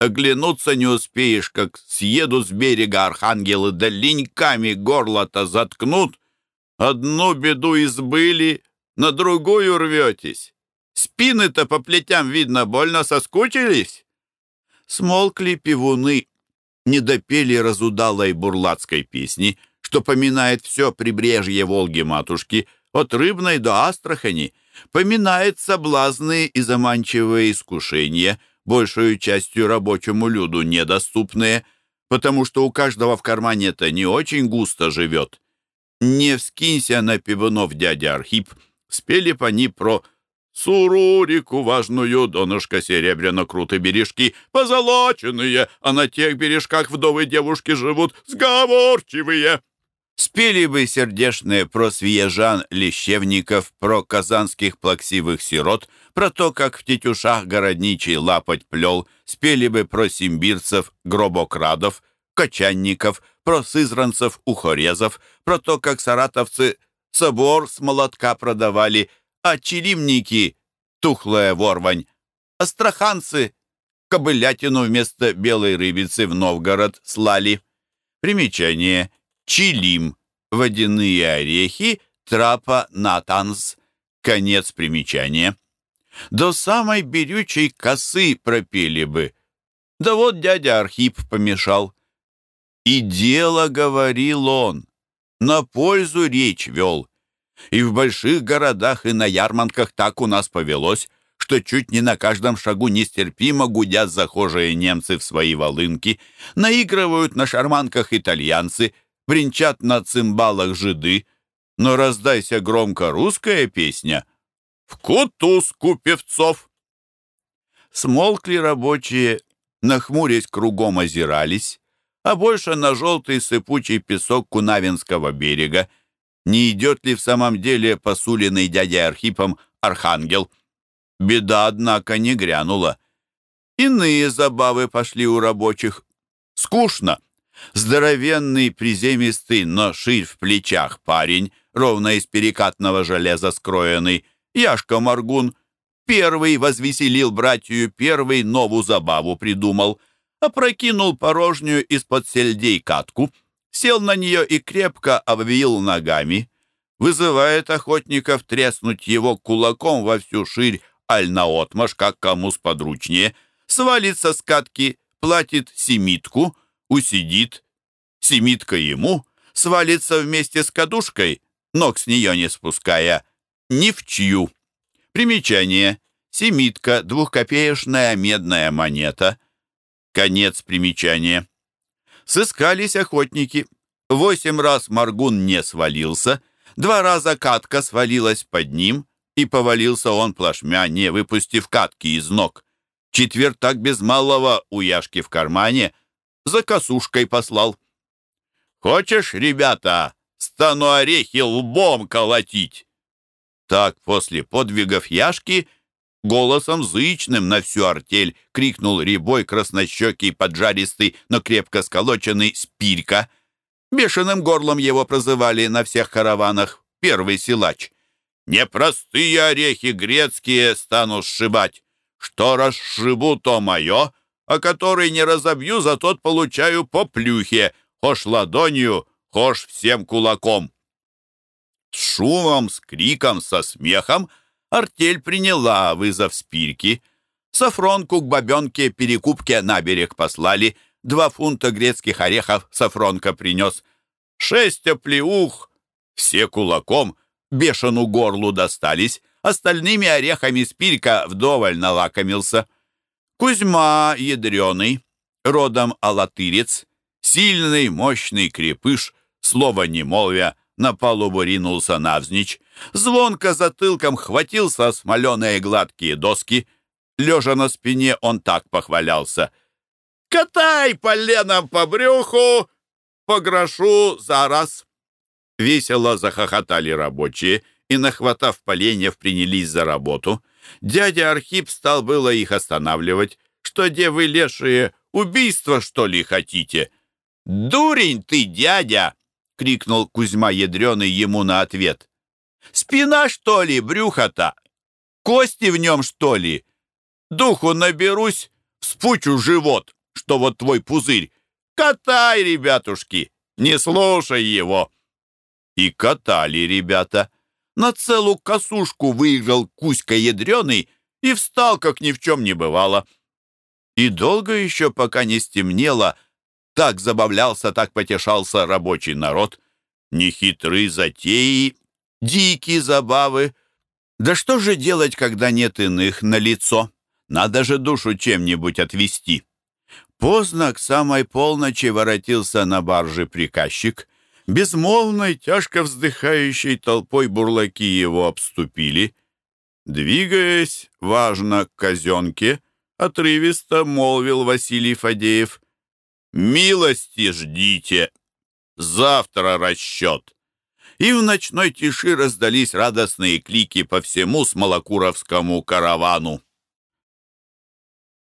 Оглянуться не успеешь, как съедут с берега архангелы, да леньками горло-то заткнут. Одну беду избыли, на другую рветесь. Спины-то по плетям, видно, больно соскучились. Смолкли пивуны, не допели разудалой бурлацкой песни — что поминает все прибрежье Волги-матушки, от Рыбной до Астрахани, поминает соблазны и заманчивые искушения, большую частью рабочему люду недоступные, потому что у каждого в кармане это не очень густо живет. Не вскинься на пивунов дядя Архип, спели по они про Сурурику важную, донышко серебряно-круты бережки, позолоченные, а на тех бережках вдовы девушки живут сговорчивые. Спели бы сердешные про свияжан лещевников, про казанских плаксивых сирот, про то, как в тетюшах городничий лапать плел, спели бы про симбирцев, гробокрадов, кочанников, про сызранцев, ухорезов, про то, как саратовцы собор с молотка продавали, а чилимники — тухлая ворвань, астраханцы — кобылятину вместо белой рыбицы в Новгород слали. Примечание — чилим, водяные орехи, трапа натанс. Конец примечания. До самой берючей косы пропели бы. Да вот дядя Архип помешал. И дело, говорил он, на пользу речь вел. И в больших городах и на ярмарках так у нас повелось, что чуть не на каждом шагу нестерпимо гудят захожие немцы в свои волынки, наигрывают на шарманках итальянцы, бренчат на цимбалах жиды, но раздайся громко русская песня «В кутузку певцов». Смолкли рабочие, нахмурясь кругом озирались, а больше на желтый сыпучий песок Кунавинского берега. Не идет ли в самом деле посуленный дядей Архипом архангел? Беда, однако, не грянула. Иные забавы пошли у рабочих. Скучно. Здоровенный, приземистый, но ширь в плечах парень, ровно из перекатного железа скроенный, Яшка Маргун, первый возвеселил братью, первый новую забаву придумал, опрокинул порожнюю из-под сельдей катку, сел на нее и крепко обвил ногами, вызывает охотников треснуть его кулаком во всю ширь, аль наотмашь, как кому сподручнее, свалится с катки, платит семитку — усидит, семитка ему, свалится вместе с кадушкой, ног с нее не спуская, ни в чью. Примечание. Семитка, двухкопеечная медная монета. Конец примечания. Сыскались охотники. Восемь раз Маргун не свалился, два раза катка свалилась под ним, и повалился он плашмя, не выпустив катки из ног. Четверть так без малого у Яшки в кармане — за косушкой послал. «Хочешь, ребята, стану орехи лбом колотить?» Так после подвигов Яшки голосом зычным на всю артель крикнул рябой краснощекий, поджаристый, но крепко сколоченный спирька. Бешеным горлом его прозывали на всех караванах первый силач. «Непростые орехи грецкие стану сшибать. Что расшибу, то мое, а который не разобью, за тот получаю по плюхе, хошь ладонью, хошь всем кулаком. С шумом, с криком, со смехом артель приняла вызов спирки. Сафронку к бабенке перекупки на берег послали, два фунта грецких орехов Сафронка принес. Шесть оплеух, все кулаком, бешену горлу достались, остальными орехами спирка вдоволь налакомился. Кузьма ядреный, родом алатырец, сильный, мощный крепыш, слова не молвя, на палубу ринулся навзничь, звонко затылком хватился смоленые гладкие доски. Лежа на спине, он так похвалялся. «Катай поленом по брюху, по грошу за раз!» Весело захохотали рабочие и, нахватав поленьев, принялись за работу. Дядя Архип стал было их останавливать. «Что, де вы лешие, убийство, что ли, хотите?» «Дурень ты, дядя!» — крикнул Кузьма Ядреный ему на ответ. «Спина, что ли, брюхо-то? Кости в нем, что ли? Духу наберусь, вспучу живот, что вот твой пузырь. Катай, ребятушки, не слушай его!» И катали ребята на целую косушку выиграл Кузька ядреный и встал, как ни в чем не бывало. И долго еще, пока не стемнело, так забавлялся, так потешался рабочий народ. Нехитрые затеи, дикие забавы. Да что же делать, когда нет иных на лицо? Надо же душу чем-нибудь отвести. Поздно к самой полночи воротился на барже приказчик. Безмолвной, тяжко вздыхающей толпой бурлаки его обступили. Двигаясь, важно, к казенке, отрывисто молвил Василий Фадеев. «Милости ждите! Завтра расчет!» И в ночной тиши раздались радостные клики по всему Смолокуровскому каравану.